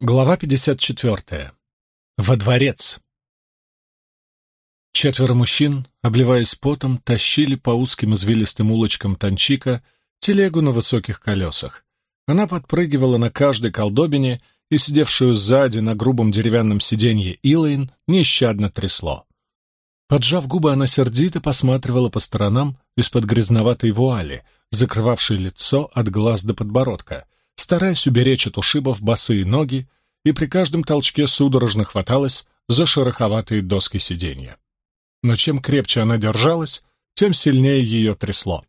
Глава 54. Во дворец. Четверо мужчин, обливаясь потом, тащили по узким извилистым улочкам Танчика телегу на высоких колесах. Она подпрыгивала на каждой колдобине, и сидевшую сзади на грубом деревянном сиденье Илэйн нещадно трясло. Поджав губы, она сердито посматривала по сторонам из-под грязноватой вуали, закрывавшей лицо от глаз до подбородка — стараясь уберечь от ушибов босые ноги, и при каждом толчке судорожно хваталась за шероховатые доски сиденья. Но чем крепче она держалась, тем сильнее ее трясло.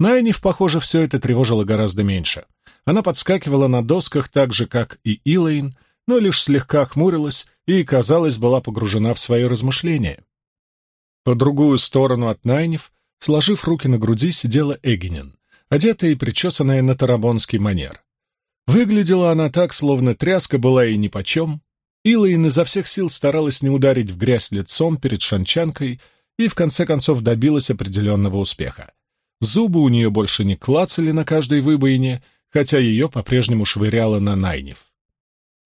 Найниф, похоже, все это тревожило гораздо меньше. Она подскакивала на досках так же, как и Илэйн, но лишь слегка хмурилась и, казалось, была погружена в свои размышления. По другую сторону от Найниф, сложив руки на груди, сидела Эгенин одетая и причесанная на тарабонский манер. Выглядела она так, словно тряска была и нипочем. Илайн изо всех сил старалась не ударить в грязь лицом перед шанчанкой и в конце концов добилась определенного успеха. Зубы у нее больше не клацали на каждой выбоине, хотя ее по-прежнему швыряло на Найнев.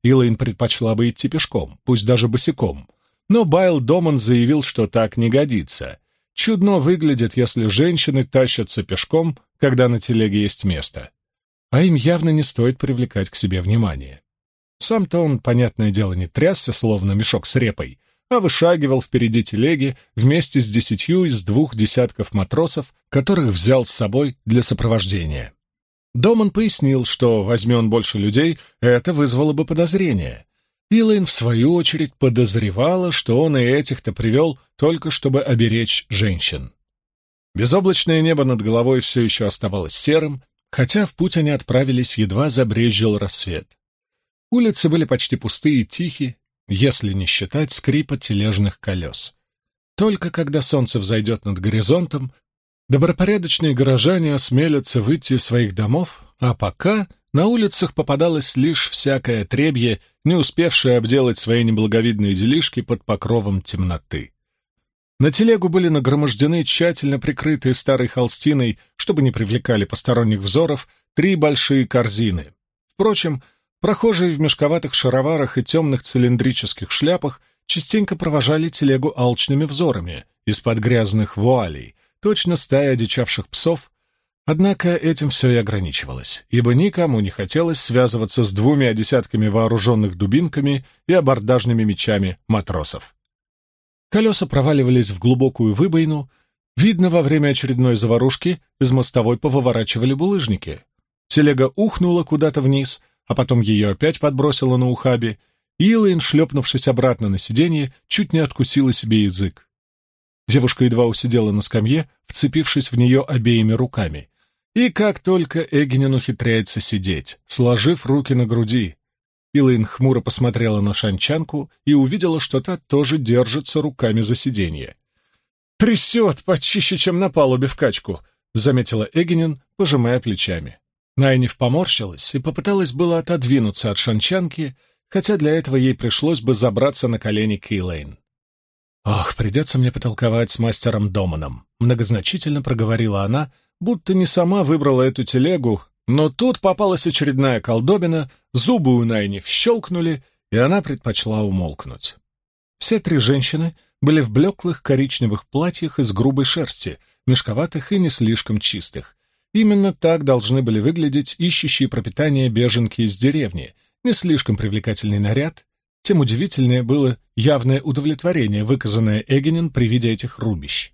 Илайн предпочла бы идти пешком, пусть даже босиком, но Байл Доман заявил, что так не годится. Чудно выглядит, если женщины тащатся пешком когда на телеге есть место. А им явно не стоит привлекать к себе внимание. Сам-то он, понятное дело, не трясся, словно мешок с репой, а вышагивал впереди телеги вместе с десятью из двух десятков матросов, которых взял с собой для сопровождения. Доман пояснил, что, возьми он больше людей, это вызвало бы подозрение. Илайн, в свою очередь, подозревала, что он и этих-то привел только чтобы оберечь женщин. Безоблачное небо над головой все еще оставалось серым, хотя в путь они отправились, едва забрезжил рассвет. Улицы были почти пустые и тихи, если не считать скрипа тележных колес. Только когда солнце взойдет над горизонтом, добропорядочные горожане осмелятся выйти из своих домов, а пока на улицах попадалось лишь всякое требье, не успевшее обделать свои неблаговидные делишки под покровом темноты. На телегу были нагромождены тщательно прикрытые старой холстиной, чтобы не привлекали посторонних взоров, три большие корзины. Впрочем, прохожие в мешковатых шароварах и темных цилиндрических шляпах частенько провожали телегу алчными взорами из-под грязных вуалей, точно стая одичавших псов, Однако этим все и ограничивалось, ибо никому не хотелось связываться с двумя десятками вооруженных дубинками и абордажными мечами матросов. Колеса проваливались в глубокую выбоину. Видно, во время очередной заварушки из мостовой повыворачивали булыжники. Телега ухнула куда-то вниз, а потом ее опять подбросило на ухабе, и Илайн, шлепнувшись обратно на сиденье, чуть не откусила себе язык. Девушка едва усидела на скамье, вцепившись в нее обеими руками. И как только Эгенин ухитряется сидеть, сложив руки на груди, Илайн хмуро посмотрела на шанчанку и увидела, что та тоже держится руками за сиденье. «Трясет почище, чем на палубе в качку», — заметила Эгенин, пожимая плечами. Найниф поморщилась и попыталась было отодвинуться от шанчанки, хотя для этого ей пришлось бы забраться на колени Кейлейн. «Ох, придется мне потолковать с мастером Доманом», — многозначительно проговорила она, будто не сама выбрала эту телегу, но тут попалась очередная колдобина, зубы у Найниф щелкнули, и она предпочла умолкнуть. Все три женщины были в блеклых коричневых платьях из грубой шерсти, мешковатых и не слишком чистых. Именно так должны были выглядеть ищущие пропитание беженки из деревни, не слишком привлекательный наряд, тем удивительнее было явное удовлетворение, выказанное Эгенин при виде этих рубищ.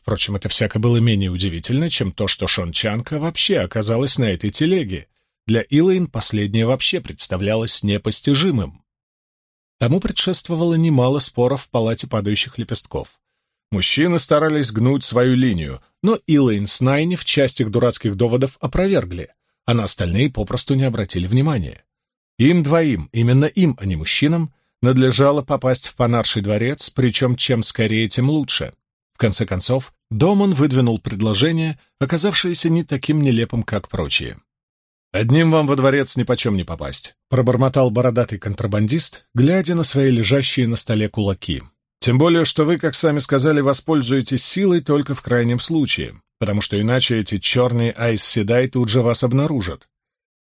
Впрочем, это всяко было менее удивительно, чем то, что Шончанка вообще оказалась на этой телеге. Для Илайн последнее вообще представлялось непостижимым. Тому предшествовало немало споров в палате падающих лепестков. Мужчины старались гнуть свою линию, но Илайн с Найни в часть их дурацких доводов опровергли, а на остальные попросту не обратили внимания. Им двоим, именно им, а не мужчинам, надлежало попасть в Панарший дворец, причем чем скорее, тем лучше. В конце концов, Доман выдвинул предложение, оказавшееся не таким нелепым, как прочие. «Одним вам во дворец нипочем не попасть», — пробормотал бородатый контрабандист, глядя на свои лежащие на столе кулаки. «Тем более, что вы, как сами сказали, воспользуетесь силой только в крайнем случае, потому что иначе эти черные Айс Седай тут же вас обнаружат».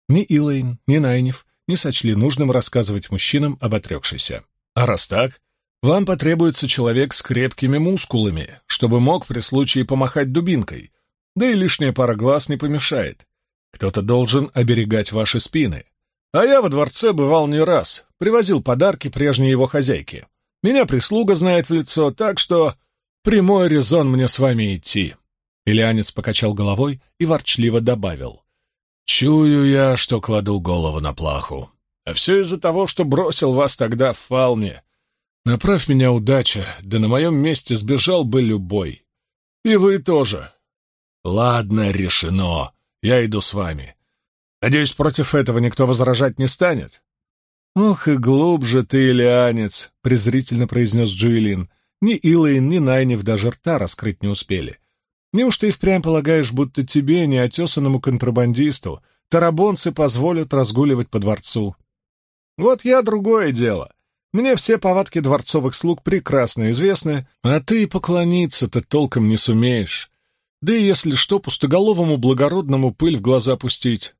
Ни Илэйн, ни Найниф не сочли нужным рассказывать мужчинам об отрекшейся. А раз так, вам потребуется человек с крепкими мускулами, чтобы мог при случае помахать дубинкой, да и лишняя пара глаз не помешает. Кто-то должен оберегать ваши спины. А я во дворце бывал не раз, привозил подарки прежней его хозяйке. Меня прислуга знает в лицо, так что прямой резон мне с вами идти. Ильянец покачал головой и ворчливо добавил. «Чую я, что кладу голову на плаху. А все из-за того, что бросил вас тогда в фалме. Направь меня удача, да на моем месте сбежал бы любой. И вы тоже. Ладно, решено. Я иду с вами. Надеюсь, против этого никто возражать не станет. «Ох и глубже ты, Ильянец!» — презрительно произнес Джуэлин. Ни Илайн, ни Найнев даже рта раскрыть не успели. Неужто и впрямь полагаешь, будто тебе, неотесанному контрабандисту, тарабонцы позволят разгуливать по дворцу? Вот я другое дело. Мне все повадки дворцовых слуг прекрасно известны, а ты и поклониться-то толком не сумеешь. Да и если что, пустоголовому благородному пыль в глаза пустить.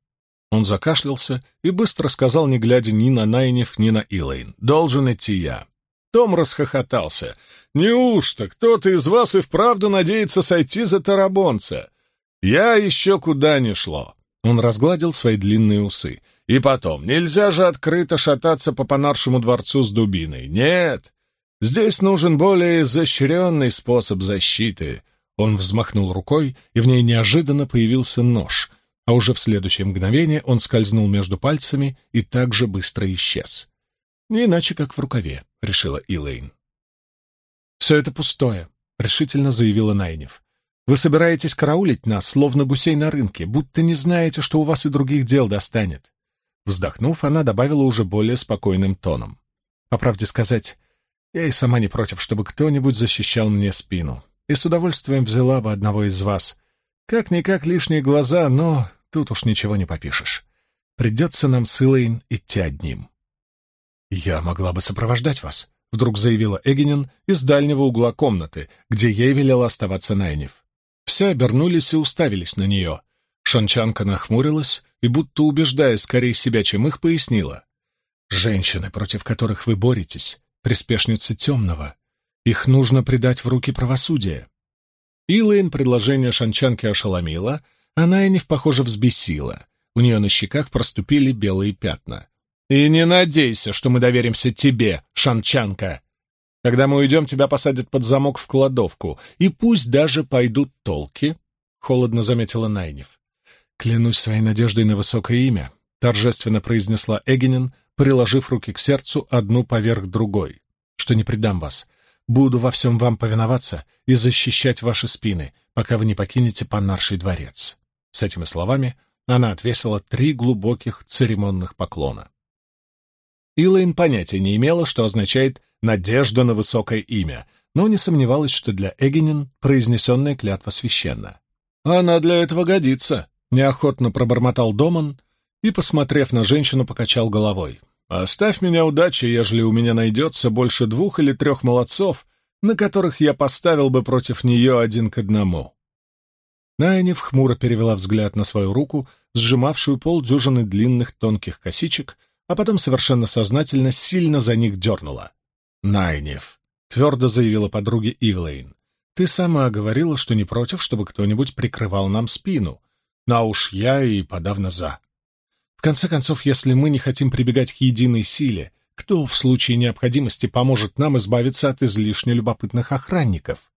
Он закашлялся и быстро сказал, не глядя ни на Найнев, ни на Илэйн. «Должен идти я». Том расхохотался. «Неужто кто-то из вас и вправду надеется сойти за тарабонца? Я еще куда не шло». Он разгладил свои длинные усы. «И потом, нельзя же открыто шататься по Понаршему дворцу с дубиной. Нет, здесь нужен более изощренный способ защиты». Он взмахнул рукой, и в ней неожиданно появился нож, а уже в следующее мгновение он скользнул между пальцами и так же быстро исчез. Не иначе, как в рукаве, — решила Илэйн. «Все это пустое», — решительно заявила Найнев. «Вы собираетесь караулить нас, словно гусей на рынке, будто не знаете, что у вас и других дел достанет». Вздохнув, она добавила уже более спокойным тоном. «По правде сказать, я и сама не против, чтобы кто-нибудь защищал мне спину, и с удовольствием взяла бы одного из вас. Как-никак лишние глаза, но Тут уж ничего не попишешь. Придется нам с Илэйн идти одним. «Я могла бы сопровождать вас», — вдруг заявила Эгенин из дальнего угла комнаты, где ей велела оставаться Найнев. Все обернулись и уставились на нее. Шанчанка нахмурилась и, будто убеждая скорее себя, чем их, пояснила. «Женщины, против которых вы боретесь, приспешницы темного. Их нужно предать в руки правосудия». Илэйн предложение Шанчанки ошеломило, она и не взбесила. У нее на щеках проступили белые пятна. «И не надейся, что мы доверимся тебе, шанчанка. Когда мы уйдем, тебя посадят под замок в кладовку, и пусть даже пойдут толки», — холодно заметила Найнев. «Клянусь своей надеждой на высокое имя», — торжественно произнесла Эгенин, приложив руки к сердцу одну поверх другой, «что не предам вас. Буду во всем вам повиноваться и защищать ваши спины, пока вы не покинете Панарший дворец». С этими словами она отвесила три глубоких церемонных поклона. Илайн понятия не имела, что означает «надежда на высокое имя», но не сомневалась, что для Эгенин произнесенная клятва священна. «Она для этого годится», — неохотно пробормотал Доман и, посмотрев на женщину, покачал головой. «Оставь меня удачи, ежели у меня найдется больше двух или трех молодцов, на которых я поставил бы против нее один к одному». Найнев хмуро перевела взгляд на свою руку, сжимавшую полдюжины длинных тонких косичек, а потом совершенно сознательно сильно за них дернула. «Найнев», — твердо заявила подруге Ивлейн, — «ты сама говорила, что не против, чтобы кто-нибудь прикрывал нам спину. На уж я и подавно за. В конце концов, если мы не хотим прибегать к единой силе, кто в случае необходимости поможет нам избавиться от излишне любопытных охранников?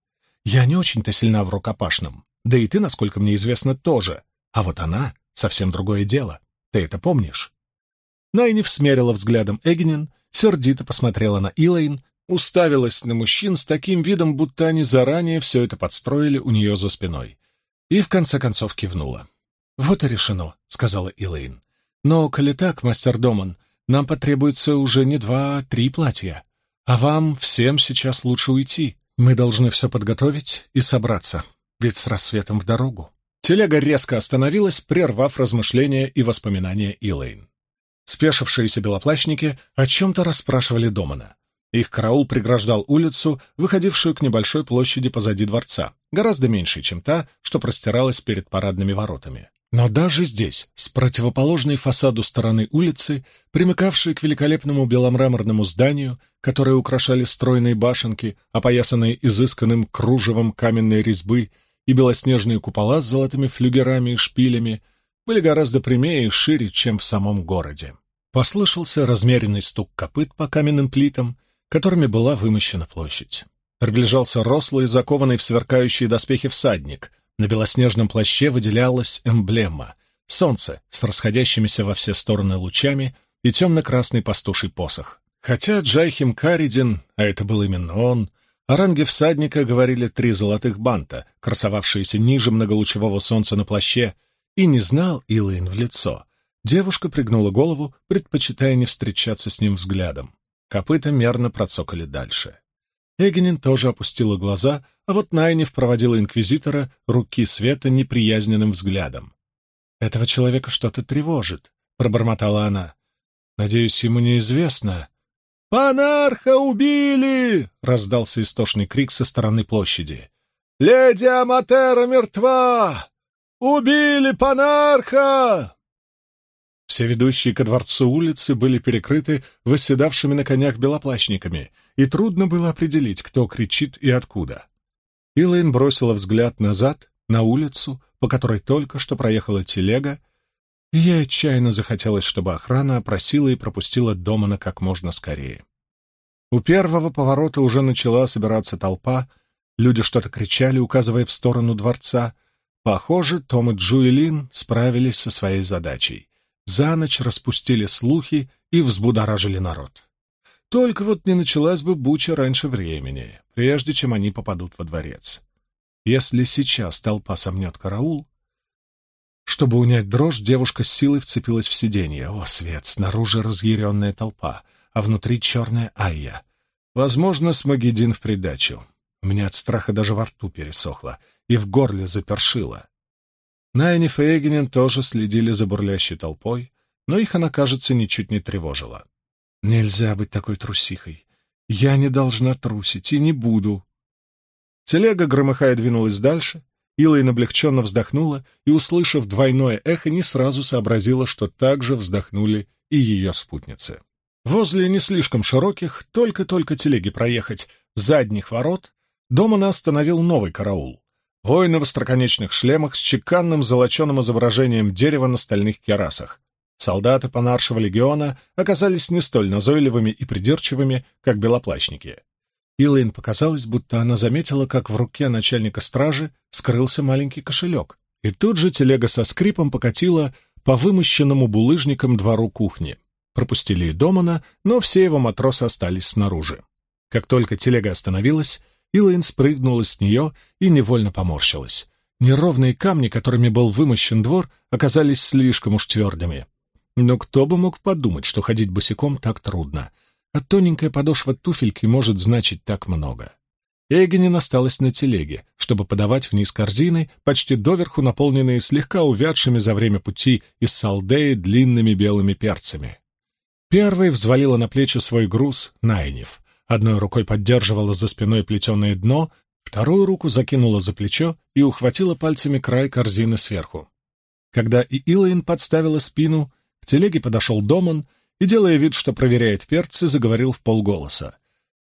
Я не очень-то сильна в рукопашном, да и ты, насколько мне известно, тоже. А вот она — совсем другое дело. Ты это помнишь?» Найниф смерила взглядом Эгнин, сердито посмотрела на Илайн, уставилась на мужчин с таким видом, будто они заранее все это подстроили у нее за спиной. И в конце концов кивнула. «Вот и решено», — сказала Илайн. «Но, коли так, мастер Доман, нам потребуется уже не два, а три платья. А вам всем сейчас лучше уйти. Мы должны все подготовить и собраться ведь с рассветом в дорогу. Телега резко остановилась, прервав размышления и воспоминания Илэйн. Спешившиеся белоплащники о чем-то расспрашивали Домана. Их караул преграждал улицу, выходившую к небольшой площади позади дворца, гораздо меньшей, чем та, что простиралась перед парадными воротами. Но даже здесь, с противоположной фасаду стороны улицы, примыкавшей к великолепному беломраморному зданию, которое украшали стройные башенки, опоясанные изысканным кружевом каменной резьбы и белоснежные купола с золотыми флюгерами и шпилями, были гораздо прямее и шире, чем в самом городе. Послышался размеренный стук копыт по каменным плитам, которыми была вымощена площадь. Приближался рослый, закованный в сверкающие доспехи всадник, на белоснежном плаще выделялась эмблема — солнце с расходящимися во все стороны лучами и темно-красный пастуший посох. Хотя Джайхим Каридин, а это был именно он, о ранге всадника говорили три золотых банта, красовавшиеся ниже многолучевого солнца на плаще, и не знал Илайн в лицо. Девушка пригнула голову, предпочитая не встречаться с ним взглядом. Копыта мерно процокали дальше. Эгенин тоже опустила глаза, а вот Найнев проводила инквизитора руки света неприязненным взглядом. «Этого человека что-то тревожит», — пробормотала она. «Надеюсь, ему неизвестно». «Панарха убили!» — раздался истошный крик со стороны площади. «Леди Аматера мертва! Убили Панарха!» Все ведущие ко дворцу улицы были перекрыты восседавшими на конях белоплащниками, и трудно было определить, кто кричит и откуда. Илайн бросила взгляд назад, на улицу, по которой только что проехала телега, и ей отчаянно захотелось, чтобы охрана опросила и пропустила Домана как можно скорее. У первого поворота уже начала собираться толпа, люди что-то кричали, указывая в сторону дворца. Похоже, Том и Джуэлин справились со своей задачей за ночь распустили слухи и взбудоражили народ. Только вот не началась бы буча раньше времени, прежде чем они попадут во дворец. Если сейчас толпа сомнет караул... Чтобы унять дрожь, девушка с силой вцепилась в сиденье. О, свет! Снаружи разъяренная толпа, а внутри черная Айя. Возможно, Смагедин в придачу. У меня от страха даже во рту пересохло и в горле запершило. Найниф и Эгенин тоже следили за бурлящей толпой, но их она, кажется, ничуть не тревожила. «Нельзя быть такой трусихой. Я не должна трусить и не буду». Телега, громыхая, двинулась дальше. Илайн облегченно вздохнула и, услышав двойное эхо, не сразу сообразила, что так же вздохнули и ее спутницы. Возле не слишком широких, только-только телеги проехать, задних ворот, дома остановил новый караул. Воины в остроконечных шлемах с чеканным золоченым изображением дерева на стальных керасах. Солдаты Панаршего легиона оказались не столь назойливыми и придирчивыми, как белоплащники. Илайн показалось, будто она заметила, как в руке начальника стражи скрылся маленький кошелек, и тут же телега со скрипом покатила по вымощенному булыжником двору кухни. Пропустили и Домана, но все его матросы остались снаружи. Как только телега остановилась, Илайн спрыгнула с нее и невольно поморщилась. Неровные камни, которыми был вымощен двор, оказались слишком уж твердыми. Но кто бы мог подумать, что ходить босиком так трудно, а тоненькая подошва туфельки может значить так много. Эгенин осталась на телеге, чтобы подавать вниз корзины, почти доверху наполненные слегка увядшими за время пути из Салдеи длинными белыми перцами. Первой взвалила на плечи свой груз Найнев, Одной рукой поддерживала за спиной плетеное дно, вторую руку закинула за плечо и ухватила пальцами край корзины сверху. Когда и Илайн подставила спину, к телеге подошел Доман и, делая вид, что проверяет перцы, заговорил в полголоса.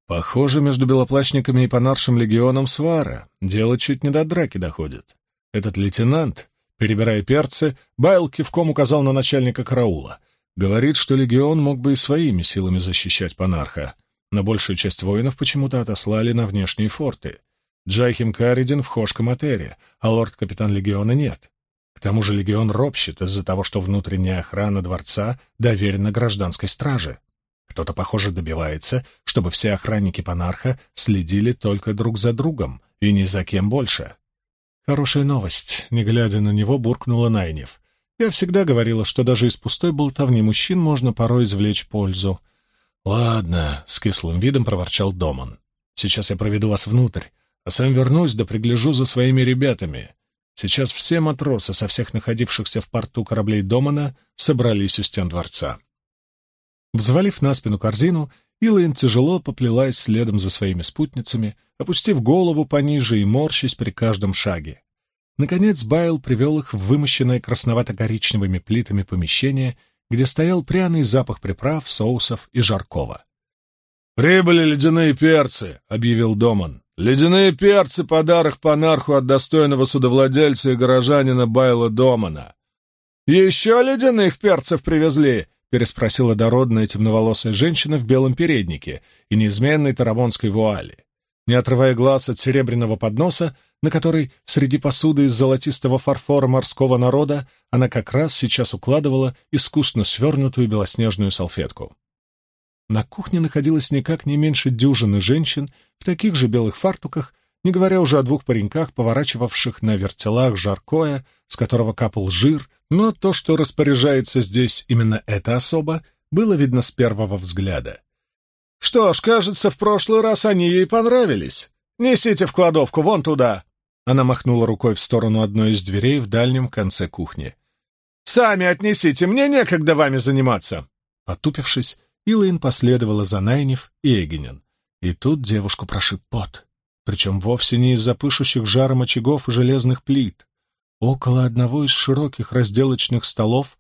«Похоже, между белоплащниками и понаршим легионом свара. Дело чуть не до драки доходит. Этот лейтенант, перебирая перцы, Байл кивком указал на начальника караула. Говорит, что легион мог бы и своими силами защищать панарха но большую часть воинов почему-то отослали на внешние форты. Джайхим Каридин в Хошкоматере, а лорд-капитан легиона нет. К тому же легион ропщет из-за того, что внутренняя охрана дворца доверена гражданской страже. Кто-то, похоже, добивается, чтобы все охранники Панарха следили только друг за другом и ни за кем больше. Хорошая новость, не глядя на него, буркнула Найнев. Я всегда говорила, что даже из пустой болтовни мужчин можно порой извлечь пользу. «Ладно», — с кислым видом проворчал Доман. «Сейчас я проведу вас внутрь, а сам вернусь да пригляжу за своими ребятами. Сейчас все матросы со всех находившихся в порту кораблей Домана собрались у стен дворца». Взвалив на спину корзину, Илайн тяжело поплелась следом за своими спутницами, опустив голову пониже и морщась при каждом шаге. Наконец Байл привел их в вымощенное красновато-коричневыми плитами помещение, где стоял пряный запах приправ, соусов и жаркого. «Прибыли ледяные перцы», — объявил Доман. «Ледяные перцы — подарок панарху от достойного судовладельца и горожанина Байла Домана». «Еще ледяных перцев привезли?» — переспросила дородная темноволосая женщина в белом переднике и неизменной тарамонской вуали. Не отрывая глаз от серебряного подноса, на который среди посуды из золотистого фарфора морского народа она как раз сейчас укладывала искусно свернутую белоснежную салфетку. На кухне находилось никак не меньше дюжины женщин в таких же белых фартуках, не говоря уже о двух пареньках, поворачивавших на вертелах жаркое, с которого капал жир, но то, что распоряжается здесь именно эта особа, было видно с первого взгляда. «Что ж, кажется, в прошлый раз они ей понравились. Несите в кладовку, вон туда!» Она махнула рукой в сторону одной из дверей в дальнем конце кухни. «Сами отнесите, мне некогда вами заниматься!» Потупившись, Илайн последовала за Найнев и Эгенен. И тут девушку прошиб пот. Причем вовсе не из-за пышущих жаром очагов и железных плит. Около одного из широких разделочных столов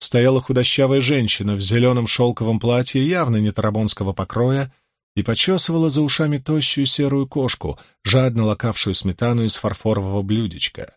стояла худощавая женщина в зеленом шелковом платье явно не тарабонского покроя и почесывала за ушами тощую серую кошку, жадно лакавшую сметану из фарфорового блюдечка.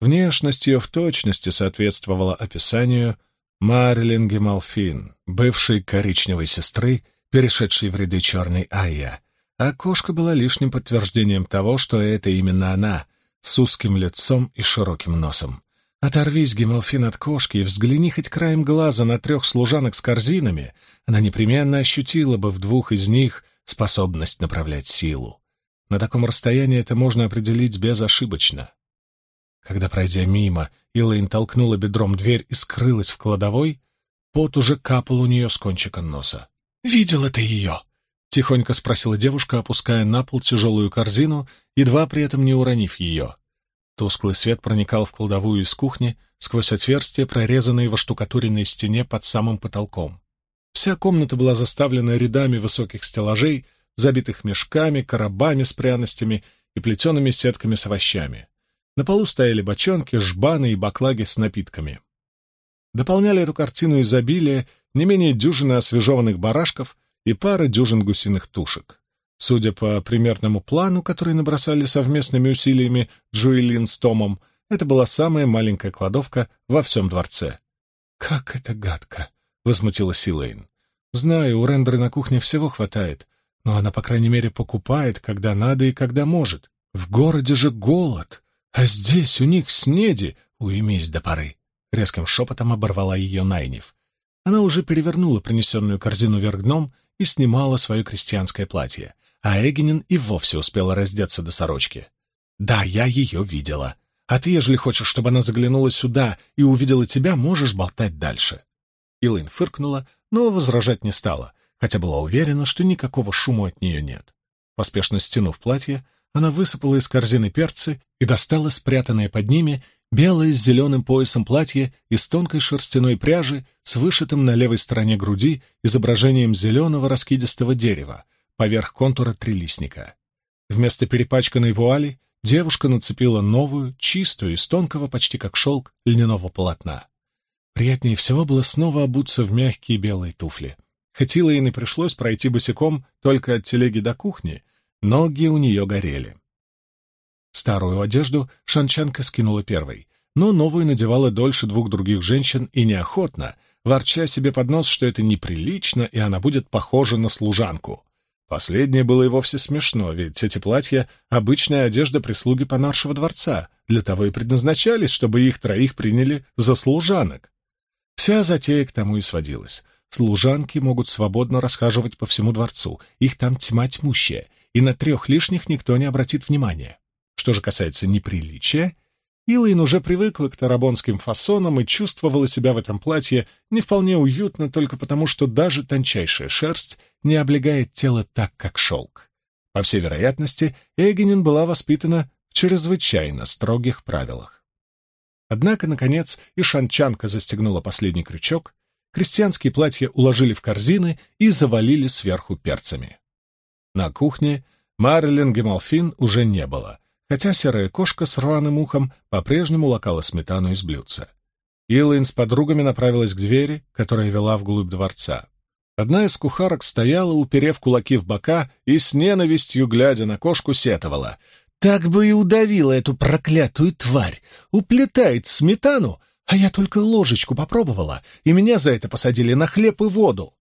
Внешность ее в точности соответствовала описанию Марлин Гемалфин, бывшей коричневой сестры, перешедшей в ряды черной Айя, а кошка была лишним подтверждением того, что это именно она, с узким лицом и широким носом. Оторвись, Гемалфин, от кошки и взгляни хоть краем глаза на трех служанок с корзинами, она непременно ощутила бы в двух из них способность направлять силу. На таком расстоянии это можно определить безошибочно. Когда, пройдя мимо, Илэйн толкнула бедром дверь и скрылась в кладовой, пот уже капал у нее с кончика носа. «Видела ты ее?» — тихонько спросила девушка, опуская на пол тяжелую корзину, едва при этом не уронив ее. Тусклый свет проникал в кладовую из кухни сквозь отверстие, прорезанное в оштукатуренной стене под самым потолком. Вся комната была заставлена рядами высоких стеллажей, забитых мешками, коробами с пряностями и плетеными сетками с овощами. На полу стояли бочонки, жбаны и баклаги с напитками. Дополняли эту картину изобилия не менее дюжины освежеванных барашков и пара дюжин гусиных тушек. Судя по примерному плану, который набросали совместными усилиями Джуэлин с Томом, это была самая маленькая кладовка во всем дворце. «Как это гадко!» — возмутилась Силейн. «Знаю, у Рендеры на кухне всего хватает, но она, по крайней мере, покупает, когда надо и когда может. В городе же голод!» А здесь у них снеди, уймись до поры. Резким шепотом оборвала ее Найнев. Она уже перевернула принесенную корзину вверх дном и снимала свое крестьянское платье, а Эгенин и вовсе успела раздеться до сорочки. «Да, я ее видела. А ты, ежели хочешь, чтобы она заглянула сюда и увидела тебя, можешь болтать дальше». Илайн фыркнула, но возражать не стала, хотя была уверена, что никакого шума от нее нет. Поспешно стянув платье, она высыпала из корзины перцы и достала спрятанное под ними белое с зеленым поясом платье из тонкой шерстяной пряжи с вышитым на левой стороне груди изображением зеленого раскидистого дерева поверх контура трилистника. Вместо перепачканной вуали девушка нацепила новую, чистую, из тонкого, почти как шелк, льняного полотна. Приятнее всего было снова обуться в мягкие белые туфли. Хоть Илайне пришлось пройти босиком только от телеги до кухни, Ноги у нее горели. Старую одежду шанчанка скинула первой, но новую надевала дольше двух других женщин и неохотно, ворча себе под нос, что это неприлично, и она будет похожа на служанку. Последнее было и вовсе смешно, ведь эти платья — обычная одежда прислуги понаршего дворца, для того и предназначались, чтобы их троих приняли за служанок. Вся затея к тому и сводилась. Служанки могут свободно расхаживать по всему дворцу, их там тьма тьмущая, и на трех лишних никто не обратит внимания. Что же касается неприличия, Илайн уже привыкла к тарабонским фасонам и чувствовала себя в этом платье не вполне уютно только потому, что даже тончайшая шерсть не облегает тело так, как шелк. По всей вероятности, Эгенин была воспитана в чрезвычайно строгих правилах. Однако, наконец, и шанчанка застегнула последний крючок, крестьянские платья уложили в корзины и завалили сверху перцами. На кухне Марлен Гемалфин уже не было, хотя серая кошка с рваным ухом по-прежнему лакала сметану из блюдца. Илайн с подругами направилась к двери, которая вела вглубь дворца. Одна из кухарок стояла, уперев кулаки в бока, и с ненавистью, глядя на кошку, сетовала. «Так бы и удавила эту проклятую тварь! Уплетает сметану, а я только ложечку попробовала, и меня за это посадили на хлеб и воду!»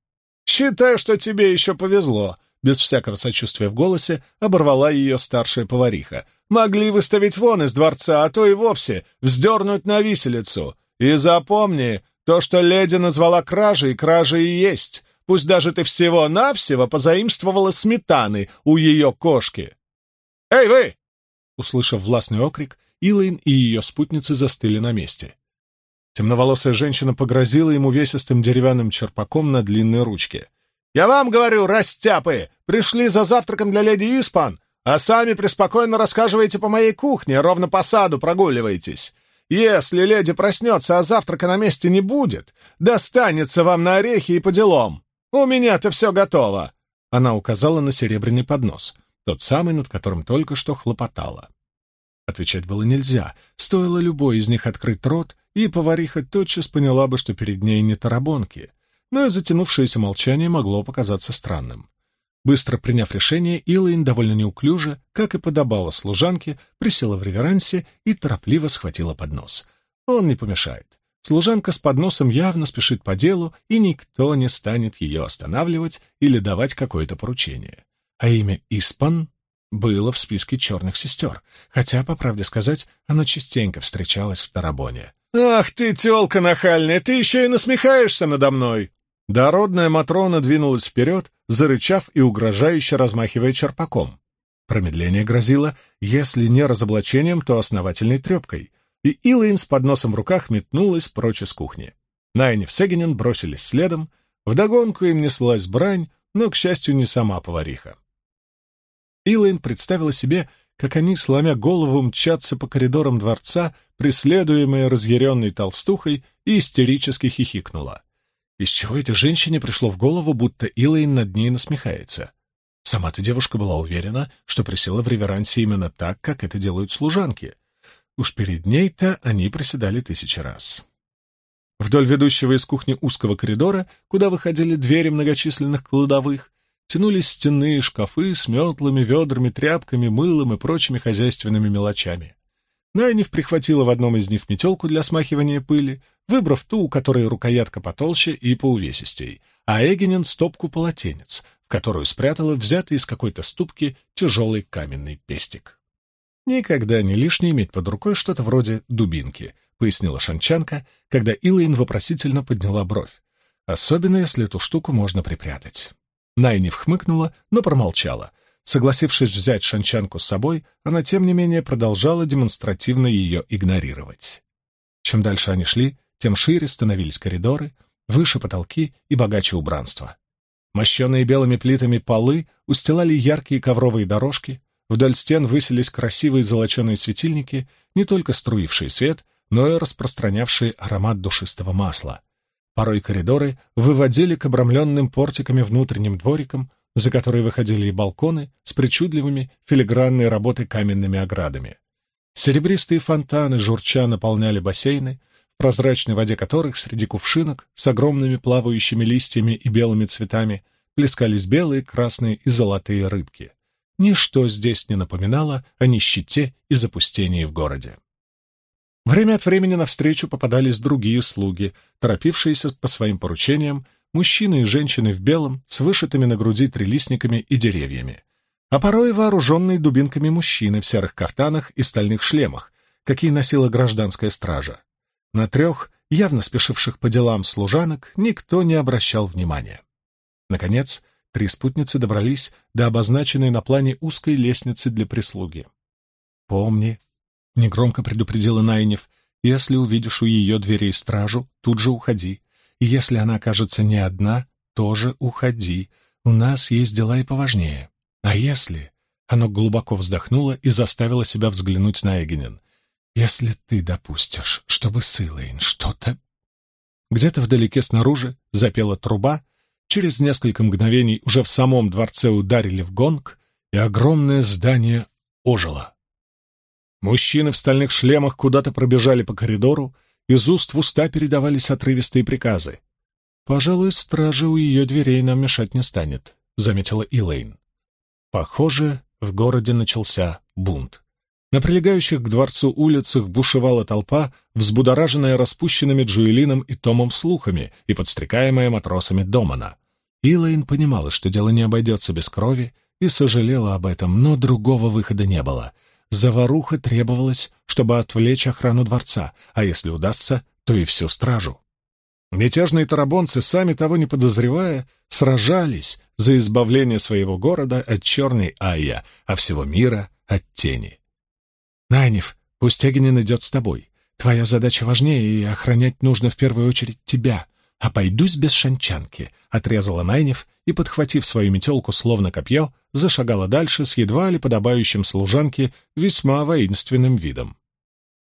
«Считай, что тебе еще повезло!» Без всякого сочувствия в голосе оборвала ее старшая повариха. «Могли выставить вон из дворца, а то и вовсе вздернуть на виселицу. И запомни, то, что леди назвала кражей, кражей и есть пусть даже ты всего-навсего позаимствовала сметаны у ее кошки. «Эй, вы!» Услышав властный окрик, Илайн и ее спутницы застыли на месте. Темноволосая женщина погрозила ему весистым деревянным черпаком на длинной ручке. «Я вам говорю, растяпы! Пришли за завтраком для леди Испан, а сами преспокойно рассказываете по моей кухне, ровно по саду прогуливаетесь. Если леди проснется, а завтрака на месте не будет, достанется вам на орехи и по делам. «У меня-то все готово!» Она указала на серебряный поднос, тот самый, над которым только что хлопотала. Отвечать было нельзя. Стоило любой из них открыть рот, и повариха тотчас поняла бы, что перед ней не тарабонки. Но и затянувшееся молчание могло показаться странным. Быстро приняв решение, Илайн довольно неуклюже, как и подобало служанке, присела в реверансе и торопливо схватила поднос. Он не помешает. Служанка с подносом явно спешит по делу, и никто не станет ее останавливать или давать какое-то поручение. А имя Испан было в списке черных сестер, хотя, по правде сказать, оно частенько встречалось в Тарабоне. «Ах ты, тёлка нахальная, ты еще и насмехаешься надо мной!» Дородная Матрона двинулась вперед, зарычав и угрожающе размахивая черпаком. Промедление грозило, если не разоблачением, то основательной трепкой — и Илайн с подносом в руках метнулась прочь из кухни. Найниф Сегинен бросились следом, вдогонку им неслась брань, но, к счастью, не сама повариха. Илайн представила себе, как они, сломя голову, мчатся по коридорам дворца, преследуемые разъяренной толстухой, и истерически хихикнула. Из чего этой женщине пришло в голову, будто Илайн над ней насмехается? Сама-то девушка была уверена, что присела в реверансе именно так, как это делают служанки — Уж перед ней-то они приседали тысячи раз. Вдоль ведущего из кухни узкого коридора, куда выходили двери многочисленных кладовых, тянулись стенные шкафы с метлами, ведрами, тряпками, мылом и прочими хозяйственными мелочами. Найниф прихватила в одном из них метелку для смахивания пыли, выбрав ту, у которой рукоятка потолще и поувесистей, а Эгенин — стопку полотенец, в которую спрятала взятый из какой-то ступки тяжелый каменный пестик. «Никогда не лишне иметь под рукой что-то вроде дубинки», — пояснила шанчанка, когда Илайн вопросительно подняла бровь. «Особенно, если эту штуку можно припрятать». Найниф хмыкнула, но промолчала. Согласившись взять шанчанку с собой, она, тем не менее, продолжала демонстративно ее игнорировать. Чем дальше они шли, тем шире становились коридоры, выше потолки и богаче убранство. Мощенные белыми плитами полы устилали яркие ковровые дорожки, Вдоль стен высились красивые золоченые светильники, не только струившие свет, но и распространявшие аромат душистого масла. Порой коридоры выводили к обрамленным портиками внутренним дворикам, за которые выходили и балконы с причудливыми филигранной работы каменными оградами. Серебристые фонтаны журча наполняли бассейны, в прозрачной воде которых среди кувшинок с огромными плавающими листьями и белыми цветами плескались белые, красные и золотые рыбки. Ничто здесь не напоминало о нищете и запустении в городе. Время от времени навстречу попадались другие слуги, торопившиеся по своим поручениям, мужчины и женщины в белом, с вышитыми на груди трилистниками и деревьями, а порой вооруженные дубинками мужчины в серых кафтанах и стальных шлемах, какие носила гражданская стража. На трех, явно спешивших по делам служанок, никто не обращал внимания. Наконец, Три спутницы добрались до обозначенной на плане узкой лестницы для прислуги. «Помни», — негромко предупредила Найнев, — «если увидишь у ее дверей стражу, тут же уходи. И если она окажется не одна, тоже уходи. У нас есть дела и поважнее. А если...» Оно глубоко вздохнуло и заставило себя взглянуть на Эгенин. «Если ты допустишь, чтобы с Илэйн что-то...» Где-то вдалеке снаружи запела труба, Через несколько мгновений уже в самом дворце ударили в гонг, и огромное здание ожило. Мужчины в стальных шлемах куда-то пробежали по коридору, из уст в уста передавались отрывистые приказы. «Пожалуй, стража у ее дверей нам мешать не станет», — заметила Илэйн. Похоже, в городе начался бунт. На прилегающих к дворцу улицах бушевала толпа, взбудораженная распущенными Джуэлином и Томом слухами и подстрекаемая матросами Домана. Илэйн понимала, что дело не обойдется без крови, и сожалела об этом, но другого выхода не было. Заваруха требовалась, чтобы отвлечь охрану дворца, а если удастся, то и всю стражу. Мятежные тарабонцы, сами того не подозревая, сражались за избавление своего города от черной Айя, а всего мира — от тени. «Найниф, пусть Эгенин идет с тобой. Твоя задача важнее, и охранять нужно в первую очередь тебя. «Обойдусь без шанчанки», — отрезала Найнев и, подхватив свою метелку словно копье, зашагала дальше с едва ли подобающим служанке весьма воинственным видом.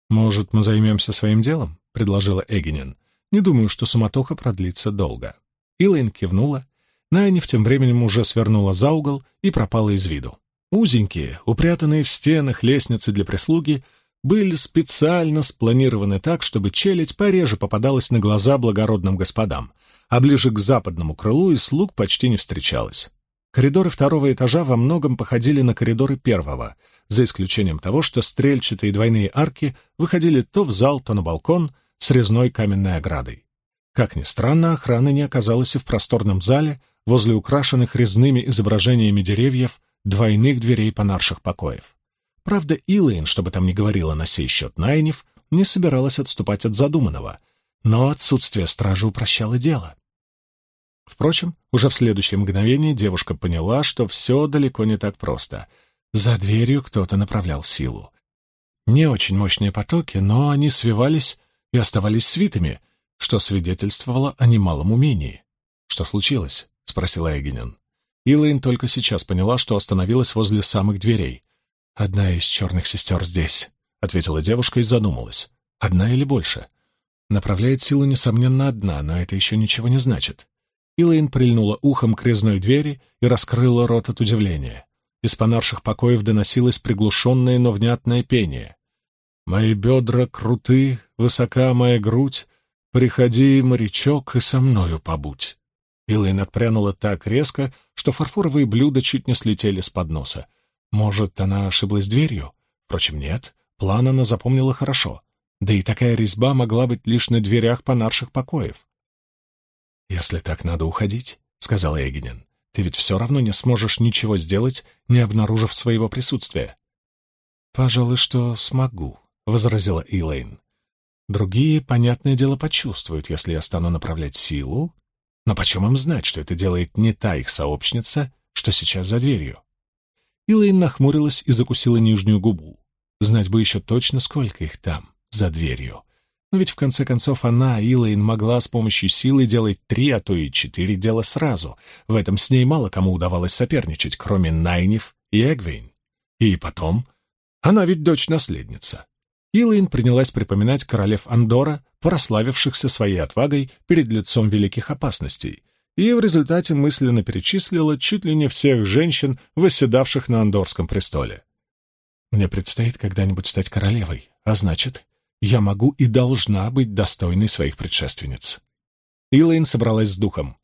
«Может, мы займемся своим делом?» — предложила Эгенин. «Не думаю, что суматоха продлится долго». Илайн кивнула. Найнев тем временем уже свернула за угол и пропала из виду. Узенькие, упрятанные в стенах лестницы для прислуги, были специально спланированы так, чтобы челядь пореже попадалась на глаза благородным господам, а ближе к западному крылу и слуг почти не встречалось. Коридоры второго этажа во многом походили на коридоры первого, за исключением того, что стрельчатые двойные арки выходили то в зал, то на балкон с резной каменной оградой. Как ни странно, охраны не оказалось и в просторном зале, возле украшенных резными изображениями деревьев, двойных дверей понарших покоев. Правда, Илэйн, чтобы там не говорила на сей счет Найнев, не собиралась отступать от задуманного, но отсутствие стражи упрощало дело. Впрочем, уже в следующее мгновение девушка поняла, что все далеко не так просто. За дверью кто-то направлял силу. Не очень мощные потоки, но они свивались и оставались свитыми, что свидетельствовало о немалом умении. «Что случилось?» — спросила Эгенин. Илэйн только сейчас поняла, что остановилась возле самых дверей. «Одна из черных сестер здесь», — ответила девушка и задумалась. «Одна или больше?» Направляет силу, несомненно, одна, но это еще ничего не значит. Илэйн прильнула ухом к резной двери и раскрыла рот от удивления. Из понарших покоев доносилось приглушенное, но внятное пение. «Мои бедра круты, высока моя грудь, приходи, морячок, и со мною побудь». Илэйн отпрянула так резко, что фарфоровые блюда чуть не слетели с подноса. Может, она ошиблась дверью? Впрочем, нет. План она запомнила хорошо. Да и такая резьба могла быть лишь на дверях понарших покоев. «Если так надо уходить», — сказала Эгенин, — «ты ведь все равно не сможешь ничего сделать, не обнаружив своего присутствия». «Пожалуй, что смогу», — возразила Илэйн. «Другие, понятное дело, почувствуют, если я стану направлять силу, но почем им знать, что это делает не та их сообщница, что сейчас за дверью?» Илэйн нахмурилась и закусила нижнюю губу. Знать бы еще точно, сколько их там, за дверью. Но ведь в конце концов она, Илэйн, могла с помощью силы делать три, а то и четыре дела сразу. В этом с ней мало кому удавалось соперничать, кроме Найниф и Эгвейн. И потом, она ведь дочь-наследница. Илэйн принялась припоминать королев Андора, прославившихся своей отвагой перед лицом великих опасностей — и в результате мысленно перечислила чуть ли не всех женщин, восседавших на Андорском престоле. «Мне предстоит когда-нибудь стать королевой, а значит, я могу и должна быть достойной своих предшественниц». Илэйн собралась с духом.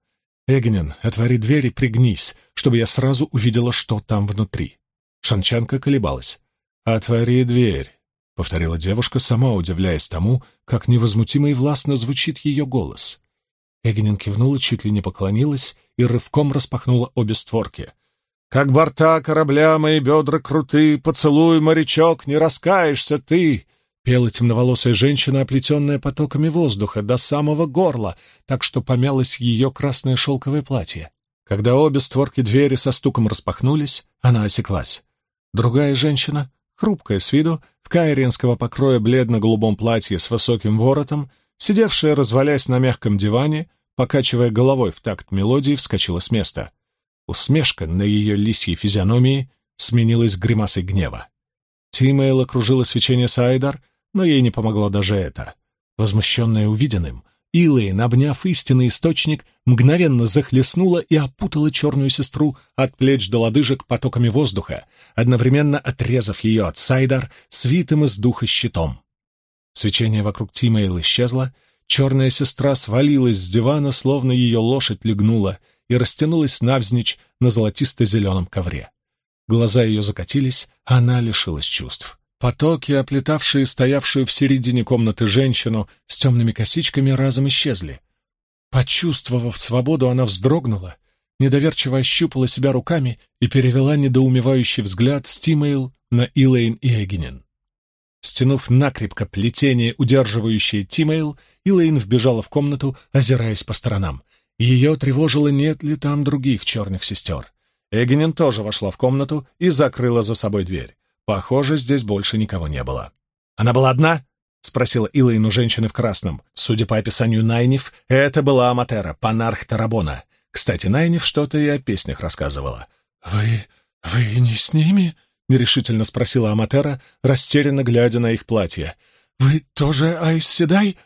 «Эгнен, отвори дверь и пригнись, чтобы я сразу увидела, что там внутри». Шанчанка колебалась. «Отвори дверь», — повторила девушка, сама удивляясь тому, как невозмутимо и властно звучит ее голос. Эгенин кивнула, чуть ли не поклонилась и рывком распахнула обе створки. «Как борта корабля мои бедра круты, поцелуй, морячок, не раскаешься ты!» Пела темноволосая женщина, оплетенная потоками воздуха до самого горла, так что помялось ее красное шелковое платье. Когда обе створки двери со стуком распахнулись, она осеклась. Другая женщина, хрупкая с виду, в кайренского покроя бледно-голубом платье с высоким воротом, Сидевшая, развалясь на мягком диване, покачивая головой в такт мелодии, вскочила с места. Усмешка на ее лисьей физиономии сменилась гримасой гнева. Тимейл окружила свечение Сайдар, но ей не помогло даже это. Возмущенная увиденным, Илэйн, обняв истинный источник, мгновенно захлестнула и опутала черную сестру от плеч до лодыжек потоками воздуха, одновременно отрезав ее от Сайдар свитым из духа щитом. Свечение вокруг Тимейл исчезло, черная сестра свалилась с дивана, словно ее лошадь легнула, и растянулась навзничь на золотисто-зеленом ковре. Глаза ее закатились, она лишилась чувств. Потоки, оплетавшие стоявшую в середине комнаты женщину с темными косичками, разом исчезли. Почувствовав свободу, она вздрогнула, недоверчиво ощупала себя руками и перевела недоумевающий взгляд с Тимейл на Илэйн и Эгенин. Стянув накрепко плетение, удерживающее Тимейл, Илэйн вбежала в комнату, озираясь по сторонам. Ее тревожило, нет ли там других черных сестер. Эгенин тоже вошла в комнату и закрыла за собой дверь. Похоже, здесь больше никого не было. «Она была одна?» — спросила Илайн у женщины в красном. Судя по описанию Найниф, это была Аматера, панарх Тарабона. Кстати, Найниф что-то и о песнях рассказывала. «Вы... вы не с ними?» — нерешительно спросила Аматера, растерянно глядя на их платье. «Вы тоже Айс Седай?»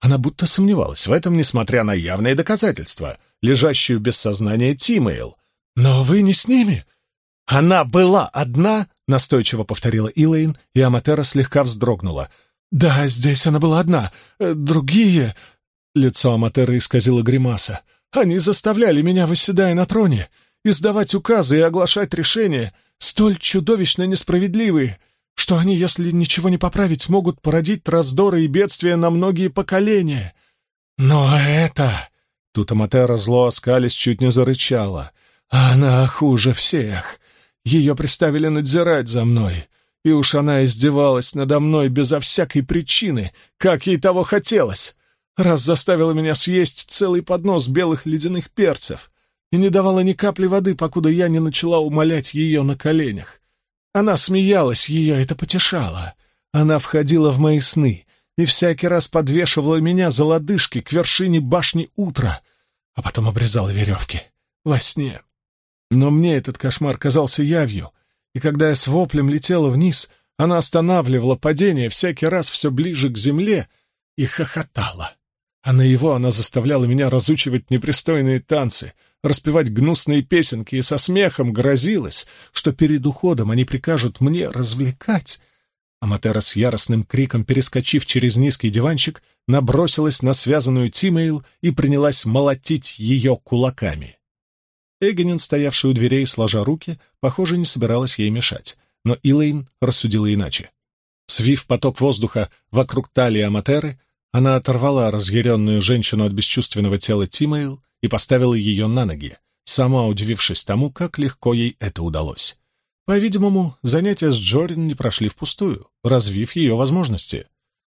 Она будто сомневалась в этом, несмотря на явные доказательства, лежащую без сознания Тимейл. «Но вы не с ними?» «Она была одна?» — настойчиво повторила Илэйн, и Аматера слегка вздрогнула. «Да, здесь она была одна. Э, другие...» Лицо Аматеры исказило гримаса. «Они заставляли меня, восседая на троне, издавать указы и оглашать решения, столь чудовищно несправедливые, что они, если ничего не поправить, могут породить раздоры и бедствия на многие поколения. Но это...» Тут Аматера зло оскались чуть не зарычала. «Она хуже всех. Ее приставили надзирать за мной, и уж она издевалась надо мной безо всякой причины, как ей того хотелось, раз заставила меня съесть целый поднос белых ледяных перцев и не давала ни капли воды, покуда я не начала умолять ее на коленях. Она смеялась, ее это потешало. Она входила в мои сны и всякий раз подвешивала меня за лодыжки к вершине башни утра, а потом обрезала веревки во сне. Но мне этот кошмар казался явью, и когда я с воплем летела вниз, она останавливала падение всякий раз все ближе к земле и хохотала. А на его она заставляла меня разучивать непристойные танцы, распевать гнусные песенки и со смехом грозилась, что перед уходом они прикажут мне развлекать. Аматера с яростным криком, перескочив через низкий диванчик, набросилась на связанную Тимейл и принялась молотить ее кулаками. Эгонин, стоявший у дверей, сложа руки, похоже, не собиралась ей мешать, но Илэйн рассудила иначе. Свив поток воздуха вокруг талии Аматеры, она оторвала разъяренную женщину от бесчувственного тела Тимейл и поставила ее на ноги, сама удивившись тому, как легко ей это удалось. По-видимому, занятия с Джорин не прошли впустую, развив ее возможности.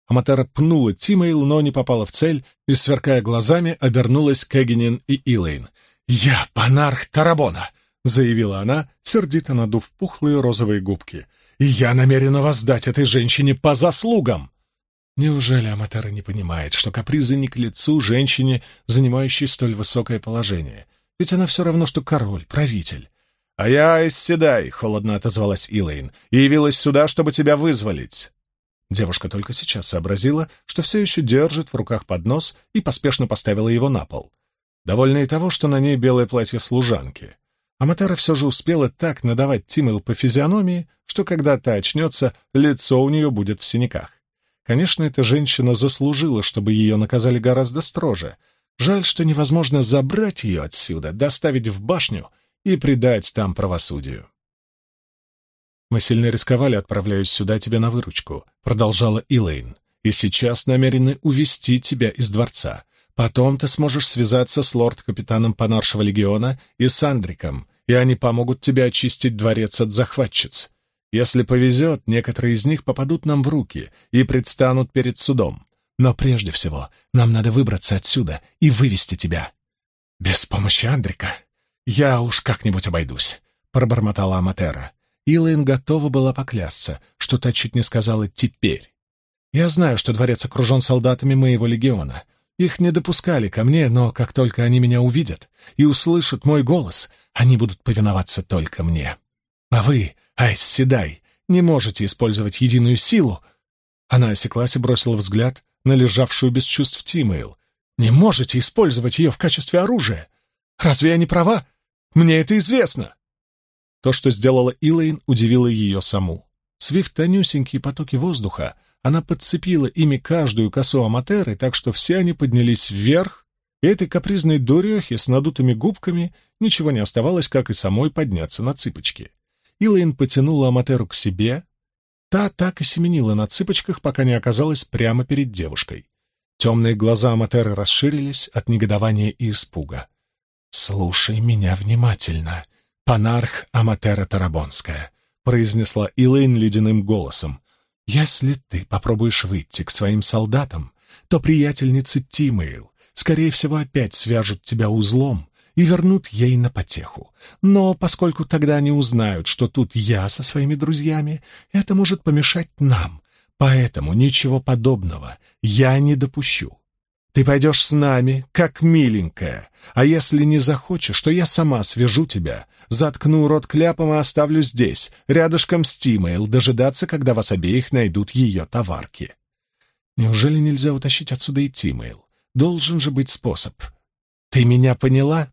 Аматера пнула Тимейл, но не попала в цель и, сверкая глазами, обернулась к Эгенин и Илэйн — «Я панарх Тарабона!» — заявила она, сердито надув пухлые розовые губки. «И я намерена воздать этой женщине по заслугам!» Неужели Аматера не понимает, что капризы не к лицу женщине, занимающей столь высокое положение? Ведь она все равно, что король, правитель. «А я из Седай», — холодно отозвалась Илэйн, — «и явилась сюда, чтобы тебя вызволить». Девушка только сейчас сообразила, что все еще держит в руках поднос и поспешно поставила его на пол. Довольно и того, что на ней белое платье служанки. Аматера все же успела так надавать Тимэл по физиономии, что когда та очнется, лицо у нее будет в синяках. Конечно, эта женщина заслужила, чтобы ее наказали гораздо строже. Жаль, что невозможно забрать ее отсюда, доставить в башню и предать там правосудию. «Мы сильно рисковали, отправляясь сюда тебе на выручку», — продолжала Илэйн, «и сейчас намерены увести тебя из дворца. Потом ты сможешь связаться с лорд-капитаном Панаршего легиона и с Андриком, и они помогут тебе очистить дворец от захватчиц. Если повезет, некоторые из них попадут нам в руки и предстанут перед судом. Но прежде всего нам надо выбраться отсюда и вывести тебя. Без помощи Андрика я уж как-нибудь обойдусь, — пробормотала Аматера. Илайн готова была поклясться, что та чуть не сказала «теперь». Я знаю, что дворец окружен солдатами моего легиона, их не допускали ко мне, но как только они меня увидят и услышат мой голос, они будут повиноваться только мне. А вы, Айс Седай, не можете использовать единую силу. Она осеклась и бросила взгляд на лежавшую без чувств Тимейл. не можете использовать ее в качестве оружия. Разве я не права? Мне это известно!» То, что сделала Илэйн, удивило ее саму. Свив тонюсенькие потоки воздуха, она подцепила ими каждую косу Аматеры, так что все они поднялись вверх, и этой капризной дурехе с надутыми губками ничего не оставалось, как и самой подняться на цыпочки. Илэйн потянула Аматеру к себе, та так и семенила на цыпочках, пока не оказалась прямо перед девушкой. Темные глаза Аматеры расширились от негодования и испуга. «Слушай меня внимательно, панарх Аматера Тарабонская», — произнесла Илэйн ледяным голосом. «Если ты попробуешь выйти к своим солдатам, то приятельницы Тимейл, скорее всего, опять свяжут тебя узлом и вернут ей на потеху. Но поскольку тогда они узнают, что тут я со своими друзьями, это может помешать нам, Поэтому ничего подобного я не допущу. Ты пойдешь с нами, как миленькая, а если не захочешь, то я сама свяжу тебя, заткну рот кляпом и оставлю здесь, рядышком с Тимейл, дожидаться, когда вас обеих найдут ее товарки. Неужели нельзя утащить отсюда и Тимейл? Должен же быть способ. Ты меня поняла?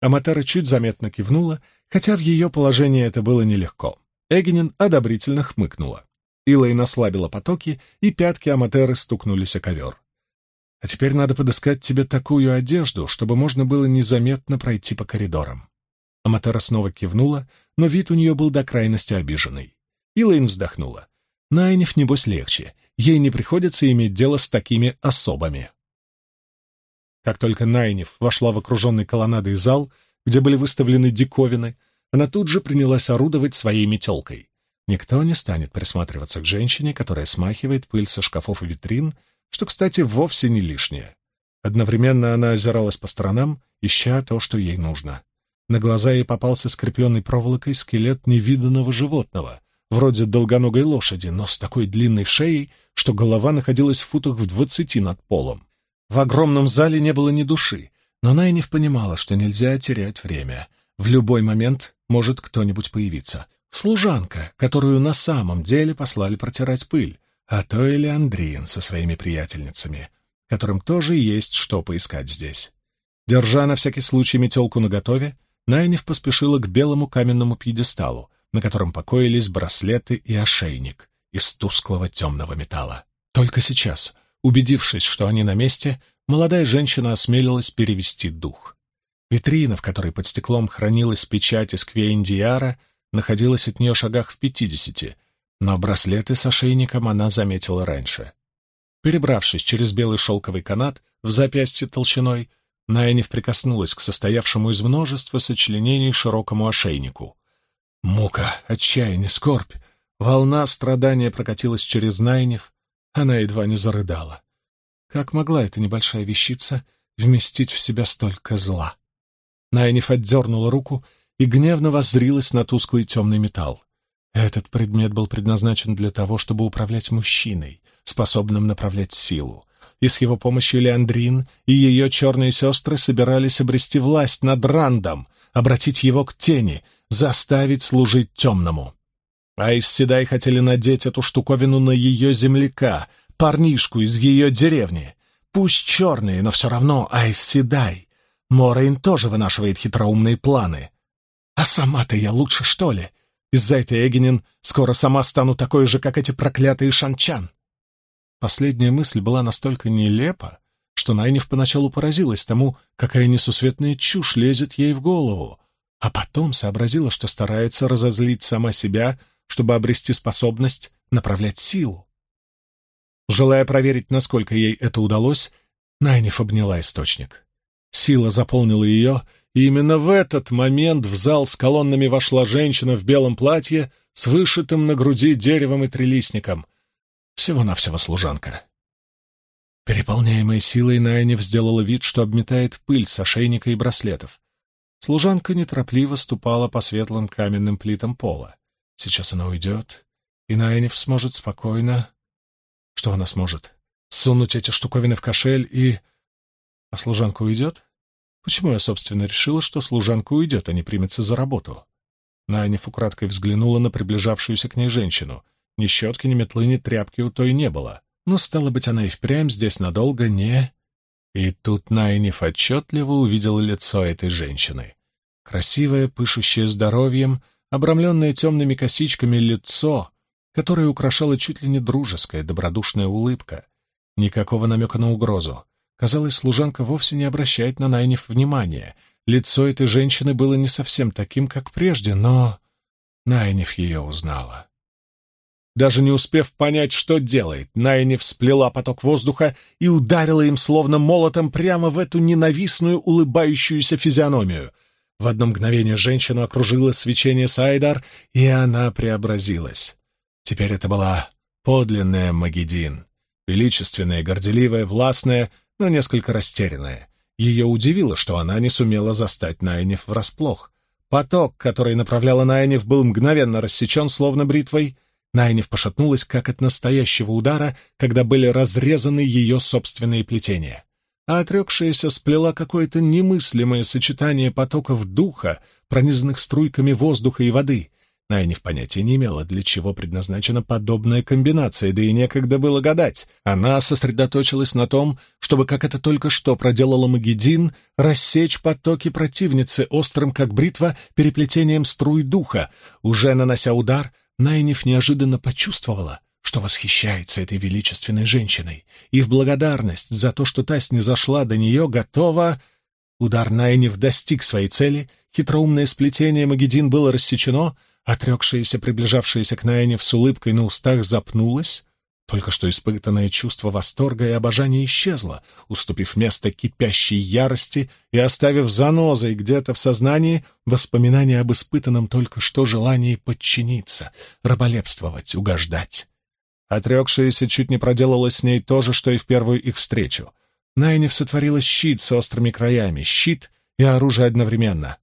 Аматара чуть заметно кивнула, хотя в ее положении это было нелегко. Эгенин одобрительно хмыкнула. Илайн ослабила потоки, и пятки Аматеры стукнулись о ковер. «А теперь надо подыскать тебе такую одежду, чтобы можно было незаметно пройти по коридорам». Аматера снова кивнула, но вид у нее был до крайности обиженный. Илайн вздохнула. Найниф, небось, легче. Ей не приходится иметь дело с такими особами. Как только Найниф вошла в окруженный колоннадой зал, где были выставлены диковины, она тут же принялась орудовать своей метелкой. Никто не станет присматриваться к женщине, которая смахивает пыль со шкафов и витрин, что, кстати, вовсе не лишнее. Одновременно она озиралась по сторонам, ища то, что ей нужно. На глаза ей попался скрепленный проволокой скелет невиданного животного, вроде долгоногой лошади, но с такой длинной шеей, что голова находилась в футах в двадцати над полом. В огромном зале не было ни души, но Найниф понимала, что нельзя терять время. В любой момент может кто-нибудь появиться — Служанка, которую на самом деле послали протирать пыль, а то или Андриен со своими приятельницами, которым тоже есть что поискать здесь. Держа на всякий случай метелку наготове, Найниф поспешила к белому каменному пьедесталу, на котором покоились браслеты и ошейник из тусклого темного металла. Только сейчас, убедившись, что они на месте, молодая женщина осмелилась перевести дух. Витрина, в которой под стеклом хранилась печать из Квейндиара, находилась от нее шагах в пятидесяти, но браслеты с ошейником она заметила раньше. Перебравшись через белый шелковый канат в запястье толщиной, Найниф прикоснулась к состоявшему из множества сочленений широкому ошейнику. Мука, отчаяние, скорбь, волна страдания прокатилась через Найниф, она едва не зарыдала. Как могла эта небольшая вещица вместить в себя столько зла? Найниф отдернула руку и гневно воззрилась на тусклый темный металл. Этот предмет был предназначен для того, чтобы управлять мужчиной, способным направлять силу. И с его помощью Леандрин и ее черные сестры собирались обрести власть над Рандом, обратить его к тени, заставить служить темному. А из Седай хотели надеть эту штуковину на ее земляка, парнишку из ее деревни. Пусть черные, но все равно Айс Седай. Морейн тоже вынашивает хитроумные планы. А сама-то я лучше, что ли? Из-за этой Эгенин скоро сама стану такой же, как эти проклятые шанчан. Последняя мысль была настолько нелепа, что Найниф поначалу поразилась тому, какая несусветная чушь лезет ей в голову, а потом сообразила, что старается разозлить сама себя, чтобы обрести способность направлять силу. Желая проверить, насколько ей это удалось, Найниф обняла источник. Сила заполнила ее, и именно в этот момент в зал с колоннами вошла женщина в белом платье с вышитым на груди деревом и трелистником. Всего-навсего служанка. Переполняемая силой, Найнев сделала вид, что обметает пыль с ошейника и браслетов. Служанка неторопливо ступала по светлым каменным плитам пола. Сейчас она уйдет, и Найнев сможет спокойно... Что она сможет? Сунуть эти штуковины в кошель и... А служанка уйдет? Почему я, собственно, решила, что служанка уйдет, а не примется за работу? Найниф украдкой взглянула на приближавшуюся к ней женщину. Ни щетки, ни метлы, ни тряпки у той не было. Но, стало быть, она и впрямь здесь надолго не... И тут Найниф отчетливо увидел лицо этой женщины. Красивое, пышущее здоровьем, обрамленное темными косичками лицо, которое украшало чуть ли не дружеская, добродушная улыбка. Никакого намека на угрозу. Казалось, служанка вовсе не обращает на Найниф внимания. Лицо этой женщины было не совсем таким, как прежде, но... Найниф ее узнала. Даже не успев понять, что делает, Найниф сплела поток воздуха и ударила им словно молотом прямо в эту ненавистную улыбающуюся физиономию. В одно мгновение женщину окружило свечение Сайдар, и она преобразилась. Теперь это была подлинная Магедин, величественная, горделивая, властная, но несколько растерянная. Ее удивило, что она не сумела застать Найниф врасплох. Поток, который направляла Найниф, был мгновенно рассечен, словно бритвой — Найниф пошатнулась, как от настоящего удара, когда были разрезаны ее собственные плетения. А отрекшаяся сплела какое-то немыслимое сочетание потоков духа, пронизанных струйками воздуха и воды. Найниф понятия не имела, для чего предназначена подобная комбинация, да и некогда было гадать. Она сосредоточилась на том, чтобы, как это только что проделала Магедин, рассечь потоки противницы острым, как бритва, переплетением струй духа. Уже нанося удар, Найниф неожиданно почувствовала, что восхищается этой величественной женщиной, и в благодарность за то, что та снизошла до нее, готова... Удар Найниф достиг своей цели, хитроумное сплетение Магедин было рассечено, отрекшаяся, приближавшаяся к Найниф с улыбкой на устах запнулась, только что испытанное чувство восторга и обожания исчезло, уступив место кипящей ярости и оставив занозой где-то в сознании воспоминания об испытанном только что желании подчиниться, раболепствовать, угождать. Отрекшаяся чуть не проделала с ней то же, что и в первую их встречу. Найнев сотворила щит с острыми краями, щит и оружие одновременно.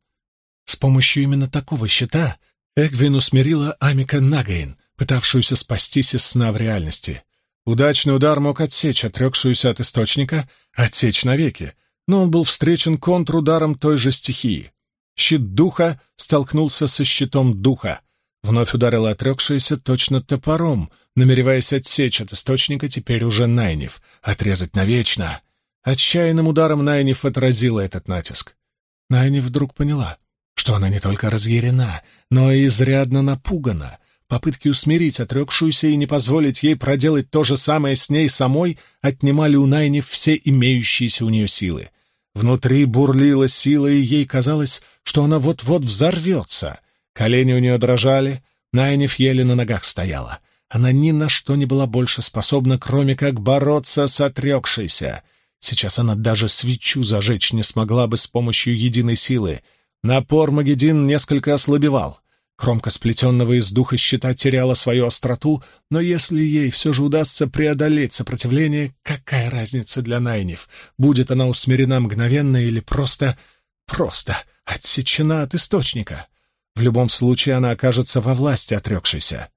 С помощью именно такого щита Эгвин усмирила Амика Нагейн — пытавшуюся спастись из сна в реальности. Удачный удар мог отсечь отрекшуюся от источника, отсечь навеки, но он был встречен контрударом той же стихии. Щит духа столкнулся со щитом духа. Вновь ударила отрекшаяся точно топором, намереваясь отсечь от источника теперь уже Найнев, отрезать навечно. Отчаянным ударом Найнев отразила этот натиск. Найнев вдруг поняла, что она не только разъярена, но и изрядно напугана, Попытки усмирить отрекшуюся и не позволить ей проделать то же самое с ней самой отнимали у Найни все имеющиеся у нее силы. Внутри бурлила сила, и ей казалось, что она вот-вот взорвется. Колени у нее дрожали, Найниф еле на ногах стояла. Она ни на что не была больше способна, кроме как бороться с отрекшейся. Сейчас она даже свечу зажечь не смогла бы с помощью единой силы. Напор Магедин несколько ослабевал. Кромка сплетенного из духа щита теряла свою остроту, но если ей все же удастся преодолеть сопротивление, какая разница для Найнев? Будет она усмирена мгновенно или просто... просто отсечена от источника? В любом случае она окажется во власти отрекшейся.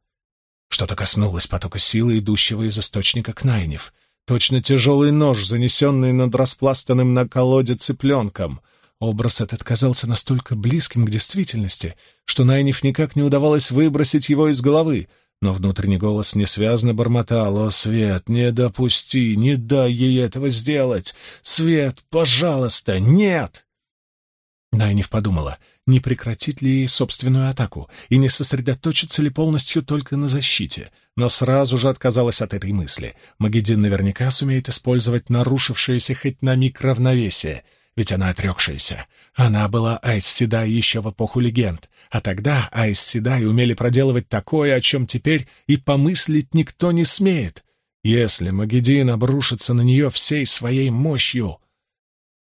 Что-то коснулось потока силы, идущего из источника к Найнев. Точно тяжелый нож, занесенный над распластанным на колоде цыпленком — Образ этот казался настолько близким к действительности, что Найниф никак не удавалось выбросить его из головы, но внутренний голос несвязно бормотал «О, Свет, не допусти, не дай ей этого сделать! Свет, пожалуйста, нет!» Найниф подумала, не прекратить ли собственную атаку и не сосредоточиться ли полностью только на защите, но сразу же отказалась от этой мысли. Магедин наверняка сумеет использовать нарушившееся хоть на миг равновесие — ведь она отрекшаяся. Она была Айс еще в эпоху легенд, а тогда Айс Седай умели проделывать такое, о чем теперь и помыслить никто не смеет. Если Магедин обрушится на нее всей своей мощью...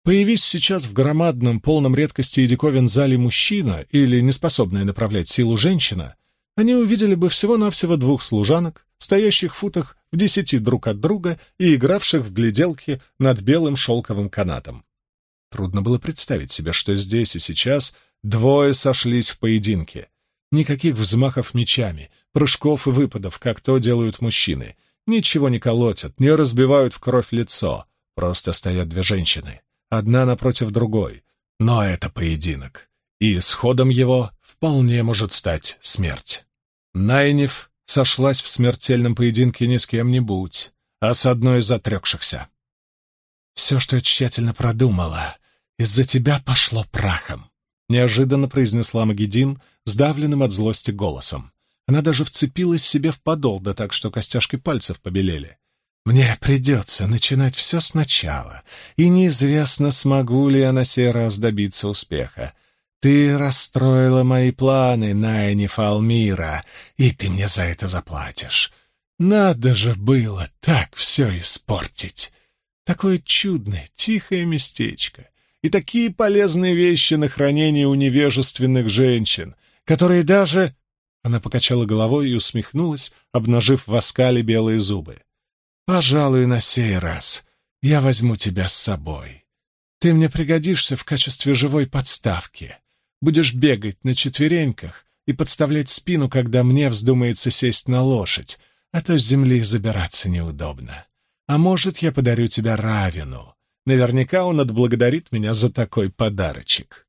Появись сейчас в громадном, полном редкости и диковин зале мужчина или неспособная направлять силу женщина, они увидели бы всего-навсего двух служанок, стоящих в футах в десяти друг от друга и игравших в гляделки над белым шелковым канатом. Трудно было представить себе, что здесь и сейчас двое сошлись в поединке. Никаких взмахов мечами, прыжков и выпадов, как то делают мужчины. Ничего не колотят, не разбивают в кровь лицо. Просто стоят две женщины, одна напротив другой. Но это поединок, и исходом его вполне может стать смерть. Найниф сошлась в смертельном поединке не с кем-нибудь, а с одной из отрекшихся. Все, что я тщательно продумала, из-за тебя пошло прахом», — неожиданно произнесла Магедин сдавленным от злости голосом. Она даже вцепилась себе в подол, да так, что костяшки пальцев побелели. «Мне придется начинать все сначала, и неизвестно, смогу ли я на сей раз добиться успеха. Ты расстроила мои планы, Найни Фалмира, и ты мне за это заплатишь. Надо же было так все испортить. Такое чудное, тихое местечко, и такие полезные вещи на хранение у невежественных женщин, которые даже она покачала головой и усмехнулась, обнажив в оскале белые зубы. «Пожалуй, на сей раз я возьму тебя с собой. Ты мне пригодишься в качестве живой подставки. Будешь бегать на четвереньках и подставлять спину, когда мне вздумается сесть на лошадь, а то с земли забираться неудобно. А может, я подарю тебя Равину. Наверняка он отблагодарит меня за такой подарочек».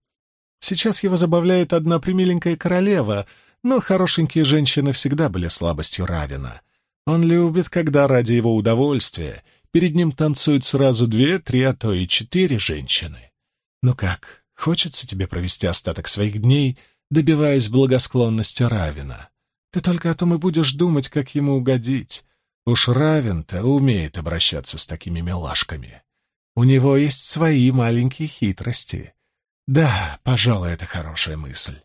Сейчас его забавляет одна примиленькая королева — но хорошенькие женщины всегда были слабостью Равина. Он любит, когда ради его удовольствия перед ним танцуют сразу две, три, а то и четыре женщины. Ну как, хочется тебе провести остаток своих дней, добиваясь благосклонности Равина? Ты только о том и будешь думать, как ему угодить. Уж Равин-то умеет обращаться с такими милашками. У него есть свои маленькие хитрости. Да, пожалуй, это хорошая мысль.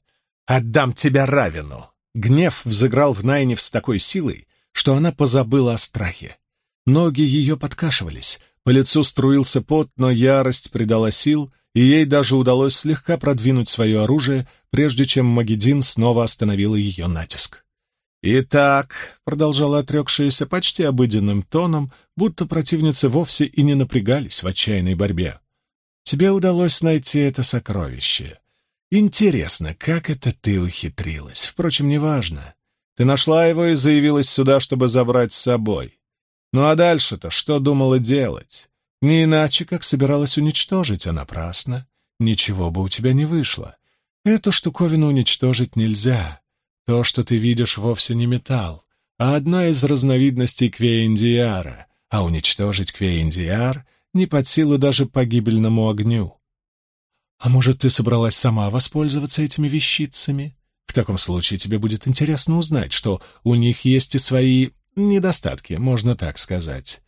«Отдам тебя Равину!» Гнев взыграл в Найнев с такой силой, что она позабыла о страхе. Ноги ее подкашивались, по лицу струился пот, но ярость придала сил, и ей даже удалось слегка продвинуть свое оружие, прежде чем Магедин снова остановила ее натиск. «Итак», — продолжала отрекшаяся почти обыденным тоном, будто противницы вовсе и не напрягались в отчаянной борьбе, — «тебе удалось найти это сокровище. Интересно, как это ты ухитрилась? Впрочем, неважно. Ты нашла его и заявилась сюда, чтобы забрать с собой. Ну а дальше-то что думала делать? Не иначе, как собиралась уничтожить, а напрасно. Ничего бы у тебя не вышло. Эту штуковину уничтожить нельзя. То, что ты видишь, вовсе не металл, а одна из разновидностей квеиндиара, а уничтожить квеиндиар не под силу даже погибельному огню. А может, ты собралась сама воспользоваться этими вещицами? В таком случае тебе будет интересно узнать, что у них есть и свои недостатки, можно так сказать.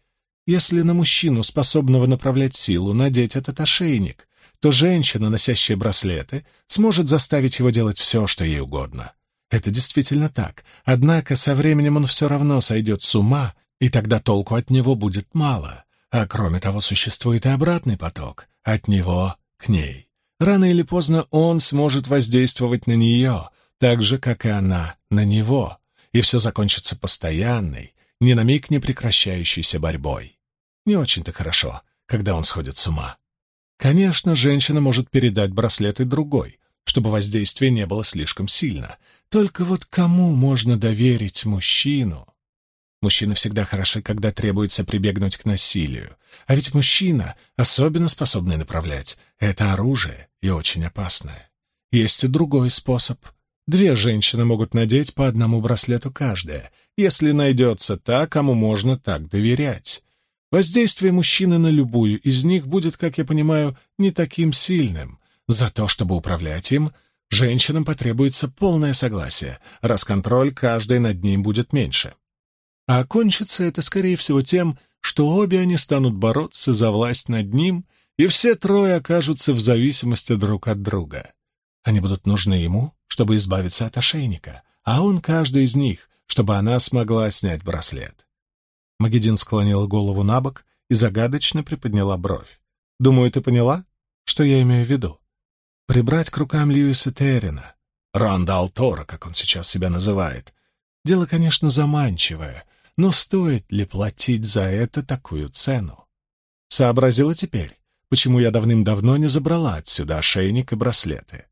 Если на мужчину, способного направлять силу, надеть этот ошейник, то женщина, носящая браслеты, сможет заставить его делать все, что ей угодно. Это действительно так. Однако со временем он все равно сойдет с ума, и тогда толку от него будет мало. А кроме того, существует и обратный поток — от него к ней. Рано или поздно он сможет воздействовать на нее, так же, как и она на него, и все закончится постоянной, ни на миг не прекращающейся борьбой. Не очень-то хорошо, когда он сходит с ума. Конечно, женщина может передать браслеты другой, чтобы воздействие не было слишком сильно. Только вот кому можно доверить мужчину? Мужчины всегда хороши, когда требуется прибегнуть к насилию. А ведь мужчина, особенно способный направлять, — это оружие и очень опасное. Есть и другой способ. Две женщины могут надеть по одному браслету каждая, если найдется та, кому можно так доверять. Воздействие мужчины на любую из них будет, как я понимаю, не таким сильным. За то, чтобы управлять им, женщинам потребуется полное согласие, раз контроль каждой над ним будет меньше. А окончится это, скорее всего, тем, что обе они станут бороться за власть над ним, и все трое окажутся в зависимости друг от друга. Они будут нужны ему, чтобы избавиться от ошейника, а он каждый из них, чтобы она смогла снять браслет. Магедин склонила голову на бок и загадочно приподняла бровь. «Думаю, ты поняла, что я имею в виду? Прибрать к рукам Льюиса Террина, Рандал Тора, как он сейчас себя называет. Дело, конечно, заманчивое, но стоит ли платить за это такую цену? Сообразила теперь, почему я давным-давно не забрала отсюда ошейник и браслеты.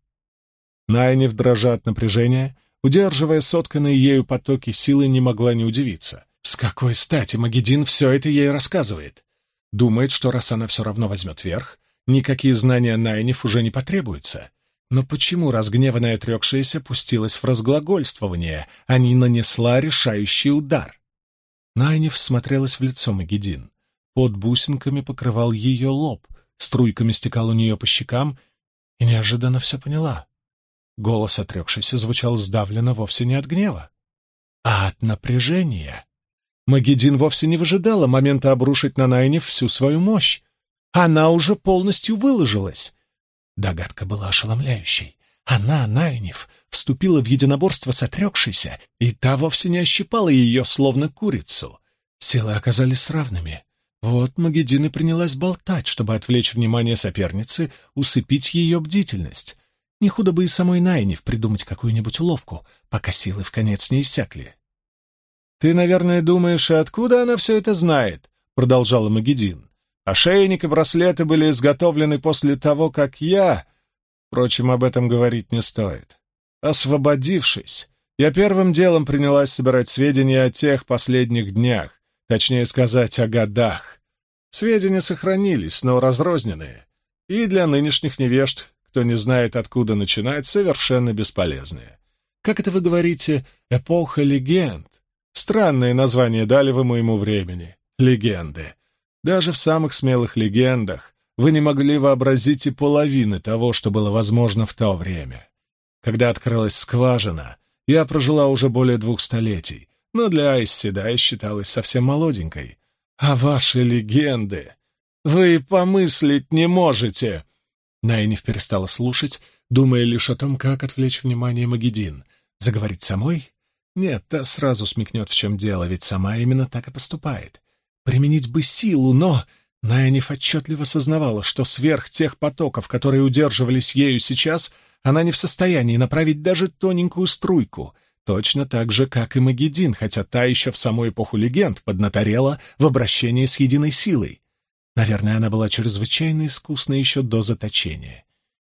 Найнев, дрожа от напряжения, удерживая сотканные ею потоки силы, не могла не удивиться. С какой стати Магедин все это ей рассказывает? Думает, что раз она все равно возьмет верх, никакие знания Найнев уже не потребуются. Но почему разгневанная отрекшаяся пустилась в разглагольствование, а не нанесла решающий удар? Найнев смотрелась в лицо Магедин. под бусинками покрывал ее лоб, струйками стекал у нее по щекам, и неожиданно все поняла. Голос отрекшийся звучал сдавленно вовсе не от гнева, а от напряжения. Магедин вовсе не выжидала момента обрушить на Найнев всю свою мощь. Она уже полностью выложилась. Догадка была ошеломляющей. Она, Найнев, вступила в единоборство с отрекшейся, и та вовсе не ощипала ее, словно курицу. Силы оказались равными. Вот Магеддин и принялась болтать, чтобы отвлечь внимание соперницы, усыпить ее бдительность. Не худо бы и самой Найнев придумать какую-нибудь уловку, пока силы в конец не иссякли. «Ты, наверное, думаешь, откуда она все это знает?» — продолжала Магеддин. «Ошейник и браслеты были изготовлены после того, как я...» Впрочем, об этом говорить не стоит. Освободившись, я первым делом принялась собирать сведения о тех последних днях, точнее сказать, о годах. Сведения сохранились, но разрозненные, и для нынешних невежд, кто не знает, откуда начинать, совершенно бесполезные. Как это вы говорите, эпоха легенд? Странное название дали вы моему времени. Легенды. Даже в самых смелых легендах вы не могли вообразить и половины того, что было возможно в то время. Когда открылась скважина, я прожила уже более двух столетий, но для Айсседай считалась совсем молоденькой. А ваши легенды... Вы помыслить не можете!» Найниф перестала слушать, думая лишь о том, как отвлечь внимание Магедин. Заговорить самой? Нет, та сразу смекнет, в чем дело, ведь сама именно так и поступает. Применить бы силу, но Найниф отчетливо сознавала, что сверх тех потоков, которые удерживались ею сейчас, она не в состоянии направить даже тоненькую струйку, точно так же, как и Магедин, хотя та еще в саму эпоху легенд поднаторела в обращении с единой силой. Наверное, она была чрезвычайно искусна еще до заточения.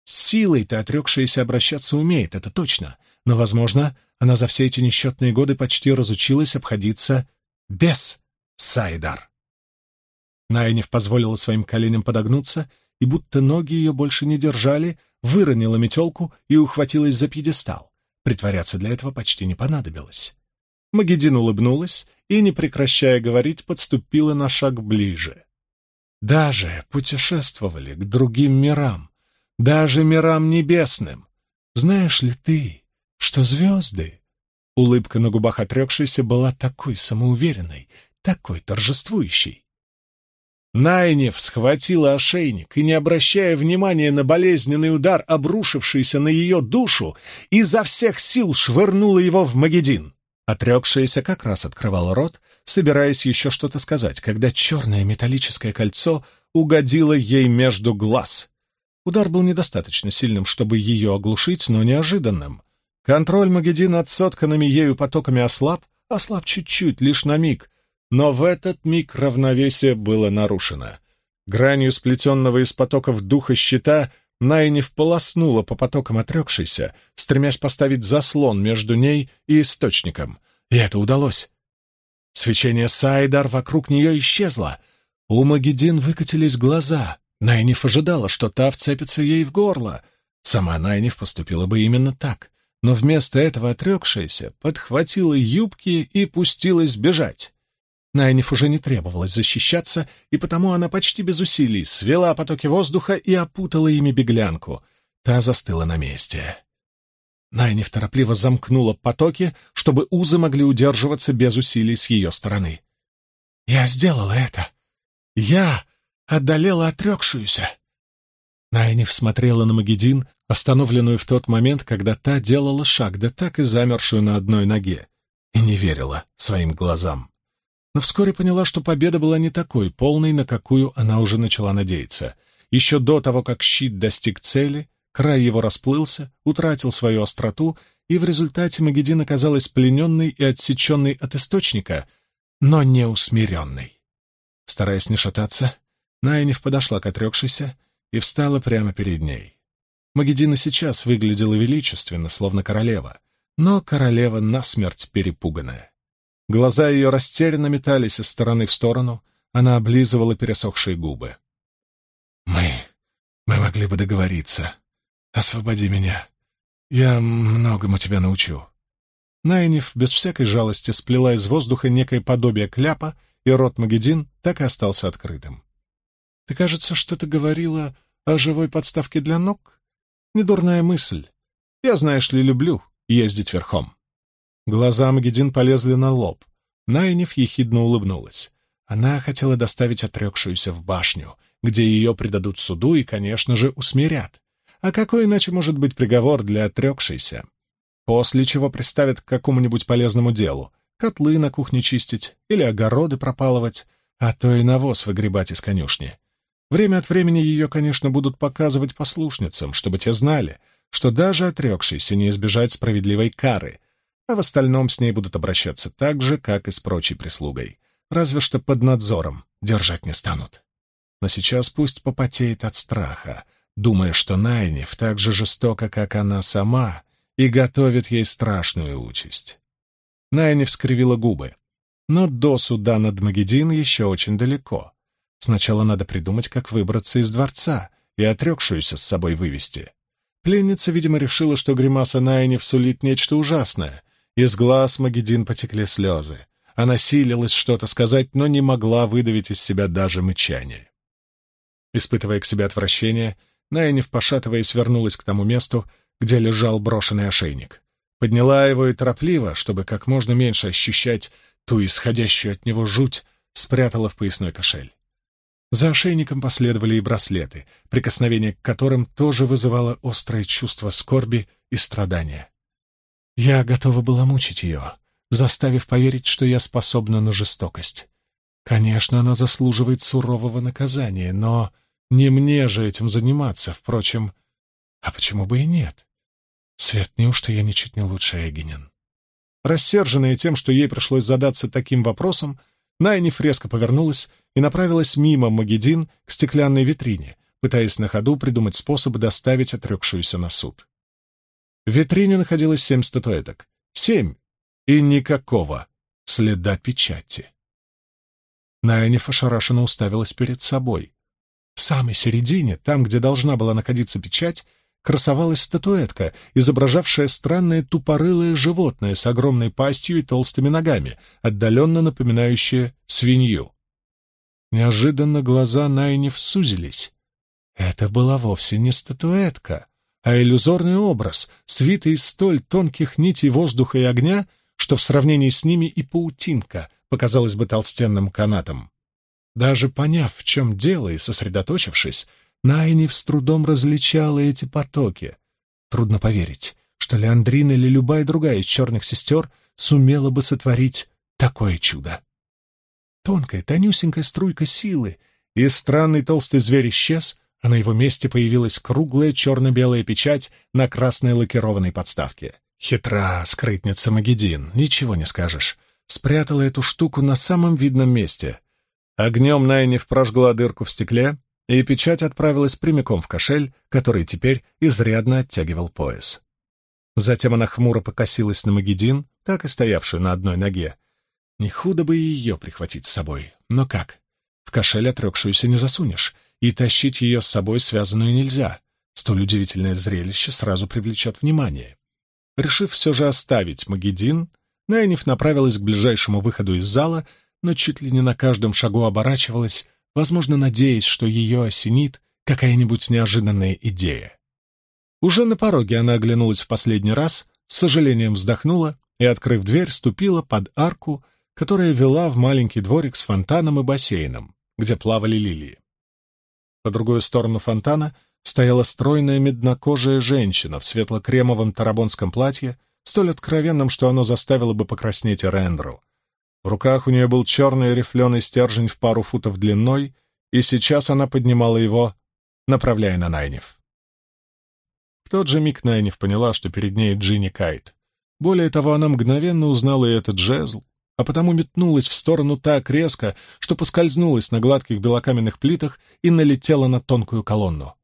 С силой-то отрекшаяся обращаться умеет, это точно, но, возможно, она за все эти несчетные годы почти разучилась обходиться без Сайдар. Найнев позволила своим коленям подогнуться, и будто ноги ее больше не держали, выронила метелку и ухватилась за пьедестал. Притворяться для этого почти не понадобилось. Магедин улыбнулась и, не прекращая говорить, подступила на шаг ближе. Даже путешествовали к другим мирам, даже мирам небесным. Знаешь ли ты, что звезды... Улыбка на губах отрекшейся была такой самоуверенной, такой торжествующей. Найнев схватила ошейник и, не обращая внимания на болезненный удар, обрушившийся на ее душу, изо всех сил швырнула его в Магедин. Отрекшаяся как раз открывала рот, собираясь еще что-то сказать, когда черное металлическое кольцо угодило ей между глаз. Удар был недостаточно сильным, чтобы ее оглушить, но неожиданным. Контроль Магедина над сотканными ею потоками ослаб, ослаб чуть-чуть, лишь на миг, но в этот миг равновесие было нарушено. Гранью сплетенного из потоков духа щита Найниф полоснула по потокам отрекшейся, стремясь поставить заслон между ней и источником. И это удалось. Свечение Сайдар вокруг нее исчезло. У Магедин выкатились глаза. Найниф ожидала, что та вцепится ей в горло. Сама Найниф поступила бы именно так. Но вместо этого отрекшаяся подхватила юбки и пустилась бежать. Найниф уже не требовалось защищаться, и потому она почти без усилий свела потоки воздуха и опутала ими беглянку. Та застыла на месте. Найниф торопливо замкнула потоки, чтобы узы могли удерживаться без усилий с ее стороны. «Я сделала это! Я одолела отрекшуюся!» Найниф смотрела на Магедин, остановленную в тот момент, когда та делала шаг, да так и замершую на одной ноге, и не верила своим глазам но вскоре поняла, что победа была не такой полной, на какую она уже начала надеяться. Еще до того, как щит достиг цели, край его расплылся, утратил свою остроту, и в результате Магедин оказалась плененной и отсеченной от источника, но не усмиренной. Стараясь не шататься, Найниф подошла к отрекшейся и встала прямо перед ней. Магедина сейчас выглядела величественно, словно королева, но королева насмерть перепуганная. Глаза ее растерянно метались из стороны в сторону, она облизывала пересохшие губы. «Мы... мы могли бы договориться. Освободи меня. Я многому тебя научу». Найниф без всякой жалости сплела из воздуха некое подобие кляпа и рот Магедин так и остался открытым. «Ты, кажется, что-то говорила о живой подставке для ног? Недурная мысль. Я, знаешь ли, люблю ездить верхом». Глаза Магедин полезли на лоб. Найниф ехидно улыбнулась. Она хотела доставить отрекшуюся в башню, где ее предадут суду и, конечно же, усмирят. А какой иначе может быть приговор для отрекшейся? После чего приставят к какому-нибудь полезному делу, котлы на кухне чистить или огороды пропалывать, а то и навоз выгребать из конюшни. Время от времени ее, конечно, будут показывать послушницам, чтобы те знали, что даже отрекшейся не избежать справедливой кары, а в остальном с ней будут обращаться так же, как и с прочей прислугой, разве что под надзором держать не станут. Но сейчас пусть попотеет от страха, думая, что Найниф так же жестока, как она сама, и готовит ей страшную участь. Найниф скривила губы. Но до суда над Магедин еще очень далеко. Сначала надо придумать, как выбраться из дворца и отрекшуюся с собой вывести. Пленница, видимо, решила, что гримаса Найниф сулит нечто ужасное. Из глаз Магедин потекли слезы. Она силилась что-то сказать, но не могла выдавить из себя даже мычание. Испытывая к себе отвращение, Найниф, пошатываясь, вернулась к тому месту, где лежал брошенный ошейник. Подняла его и торопливо, чтобы как можно меньше ощущать ту исходящую от него жуть, спрятала в поясной кошель. За ошейником последовали и браслеты, прикосновение к которым тоже вызывало острое чувство скорби и страдания. Я готова была мучить ее, заставив поверить, что я способна на жестокость. Конечно, она заслуживает сурового наказания, но не мне же этим заниматься, впрочем. А почему бы и нет? Свет, неужто я ничуть не лучше Эгенин? Рассерженная тем, что ей пришлось задаться таким вопросом, Найниф резко повернулась и направилась мимо Магедин к стеклянной витрине, пытаясь на ходу придумать способ доставить отрекшуюся на суд. В витрине находилось семь статуэток. Семь! И никакого следа печати. Найниф ошарашенно уставилась перед собой. В самой середине, там, где должна была находиться печать, красовалась статуэтка, изображавшая странное тупорылое животное с огромной пастью и толстыми ногами, отдаленно напоминающее свинью. Неожиданно глаза Найниф сузились. Это была вовсе не статуэтка, а иллюзорный образ, свитый из столь тонких нитей воздуха и огня, что в сравнении с ними и паутинка показалась бы толстенным канатом. Даже поняв, в чем дело, и сосредоточившись, Найниф с трудом различала эти потоки. Трудно поверить, что Леандрина или любая другая из черных сестер сумела бы сотворить такое чудо. Тонкая, тонюсенькая струйка силы, и странный толстый зверь исчез, а на его месте появилась круглая черно-белая печать на красной лакированной подставке. Хитра скрытница Магедин, ничего не скажешь. Спрятала эту штуку на самом видном месте. Огнем Найниф прожгла дырку в стекле, и печать отправилась прямиком в кошель, который теперь изрядно оттягивал пояс. Затем она хмуро покосилась на Магедин, так и стоявшую на одной ноге. Не худо бы ее прихватить с собой, но как? В кошель отрекшуюся не засунешь, и тащить ее с собой связанную нельзя. Столь удивительное зрелище сразу привлечет внимание. Решив все же оставить Магедин, Найниф направилась к ближайшему выходу из зала, но чуть ли не на каждом шагу оборачивалась, возможно, надеясь, что ее осенит какая-нибудь неожиданная идея. Уже на пороге она оглянулась в последний раз, с сожалением вздохнула и, открыв дверь, ступила под арку, которая вела в маленький дворик с фонтаном и бассейном, где плавали лилии. По другую сторону фонтана стояла стройная меднокожая женщина в светло-кремовом тарабонском платье, столь откровенном, что оно заставило бы покраснеть Рендру, в руках у нее был черный рифленый стержень в пару футов длиной, и сейчас она поднимала его, направляя на Найнев. В тот же миг Найнев поняла, что перед ней Джинни Кайт. Более того, она мгновенно узнала и этот жезл, а потому метнулась в сторону так резко, что поскользнулась на гладких белокаменных плитах и налетела на тонкую колонну.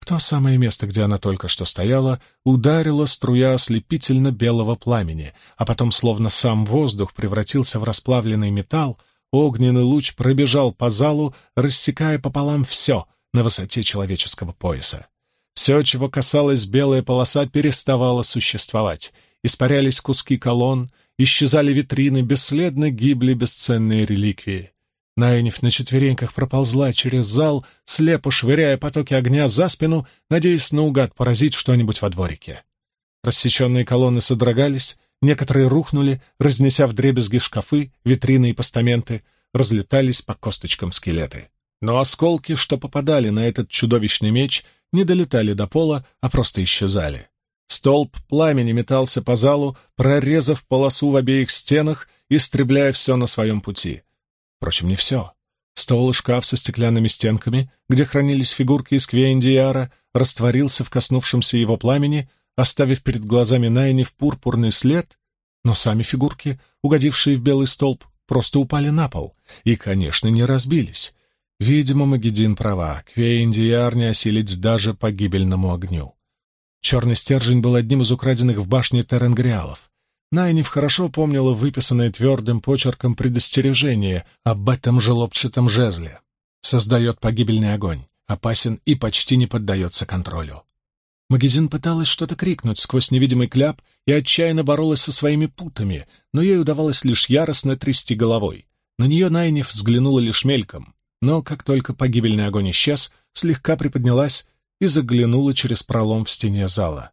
В то самое место, где она только что стояла, ударила струя ослепительно белого пламени, а потом, словно сам воздух превратился в расплавленный металл, огненный луч пробежал по залу, рассекая пополам все на высоте человеческого пояса. Все, чего касалась белая полоса, переставало существовать. Испарялись куски колонн, исчезали витрины, бесследно гибли бесценные реликвии. Найниф на четвереньках проползла через зал, слепо швыряя потоки огня за спину, надеясь наугад поразить что-нибудь во дворике. Рассеченные колонны содрогались, некоторые рухнули, разнеся вдребезги шкафы, витрины и постаменты, разлетались по косточкам скелеты. Но осколки, что попадали на этот чудовищный меч, не долетали до пола, а просто исчезали. Столб пламени метался по залу, прорезав полосу в обеих стенах, истребляя все на своем пути. Впрочем, не все. Стол и шкаф со стеклянными стенками, где хранились фигурки из Квеиндиара, растворился в коснувшемся его пламени, оставив перед глазами Найниф пурпурный след, но сами фигурки, угодившие в белый столб, просто упали на пол и, конечно, не разбились. Видимо, Магедин права, Квеиндиар не осилить даже погибельному огню. Черный стержень был одним из украденных в башне Теренгриалов. Найниф хорошо помнила выписанное твердым почерком предостережение об этом желобчатом жезле. Создает погибельный огонь, опасен и почти не поддается контролю. Магазин пыталась что-то крикнуть сквозь невидимый кляп и отчаянно боролась со своими путами, но ей удавалось лишь яростно трясти головой. На нее Найниф взглянула лишь мельком, но как только погибельный огонь исчез, слегка приподнялась и заглянула через пролом в стене зала.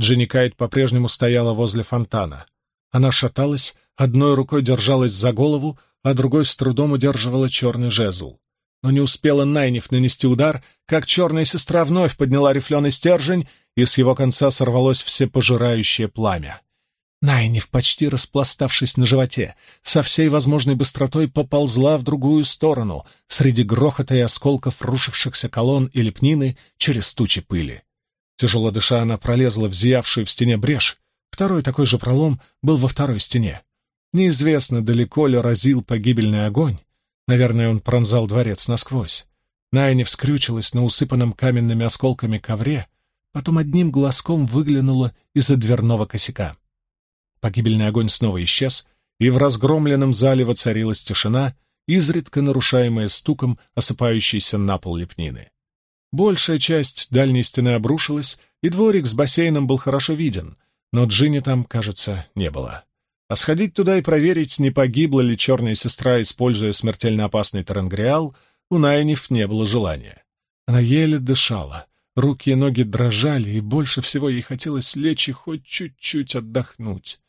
Дженни Кайт по-прежнему стояла возле фонтана. Она шаталась, одной рукой держалась за голову, а другой с трудом удерживала черный жезл. Но не успела Найниф нанести удар, как черная сестра вновь подняла рифленый стержень, и с его конца сорвалось всепожирающее пламя. Найниф, почти распластавшись на животе, со всей возможной быстротой поползла в другую сторону, среди грохота и осколков рушившихся колонн и лепнины через тучи пыли. Тяжело дыша, она пролезла в зиявшую в стене брешь. Второй такой же пролом был во второй стене. Неизвестно, далеко ли разил погибельный огонь. Наверное, он пронзал дворец насквозь. Найниф скрючилась на усыпанном каменными осколками ковре, потом одним глазком выглянула из-за дверного косяка. Погибельный огонь снова исчез, и в разгромленном зале воцарилась тишина, изредка нарушаемая стуком осыпающейся на пол лепнины. Большая часть дальней стены обрушилась, и дворик с бассейном был хорошо виден, но Джинни там, кажется, не было. А сходить туда и проверить, не погибла ли черная сестра, используя смертельно опасный таренгриал, у Найниф не было желания. Она еле дышала, руки и ноги дрожали, и больше всего ей хотелось лечь и хоть чуть-чуть отдохнуть.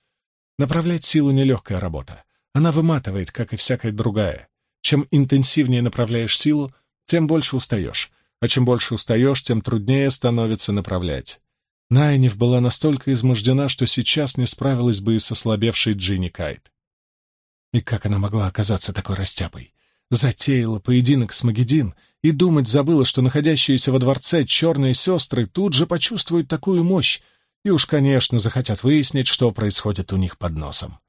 Направлять силу — нелегкая работа. Она выматывает, как и всякая другая. Чем интенсивнее направляешь силу, тем больше устаешь, а чем больше устаешь, тем труднее становится направлять. Найниф была настолько измождена, что сейчас не справилась бы и со слабевшей Джинни Кайт. И как она могла оказаться такой растяпой? Затеяла поединок с Магедин и думать забыла, что находящиеся во дворце черные сестры тут же почувствуют такую мощь, и уж, конечно, захотят выяснить, что происходит у них под носом.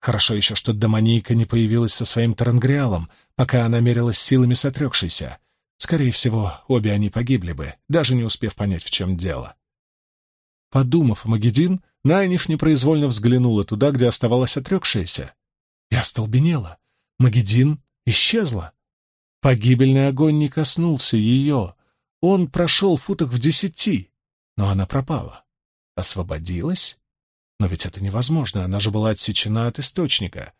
Хорошо еще, что Домонийка не появилась со своим Тарангриалом, пока она мерилась силами с. Скорее всего, обе они погибли бы, даже не успев понять, в чем дело. Подумав Магедин, Найниф непроизвольно взглянула туда, где оставалась отрекшаяся, и остолбенела. Магедин исчезла. Погибельный огонь не коснулся ее. Он прошел футах в десяти, но она пропала. Освободилась? Но ведь это невозможно, она же была отсечена от источника.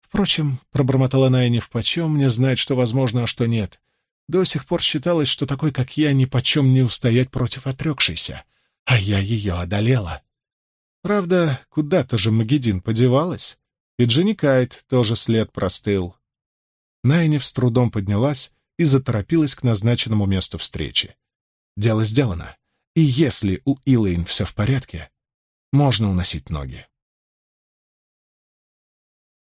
Впрочем, пробормотала Найни, почем мне знать, что возможно, а что нет. До сих пор считалось, что такой, как я, ни почем не устоять против отрекшейся. А я ее одолела. Правда, куда-то же Магедин подевалась, и Дженни Кайт тоже след простыл. Найниф с трудом поднялась и заторопилась к назначенному месту встречи. Дело сделано. И если у Илэйн все в порядке, можно уносить ноги.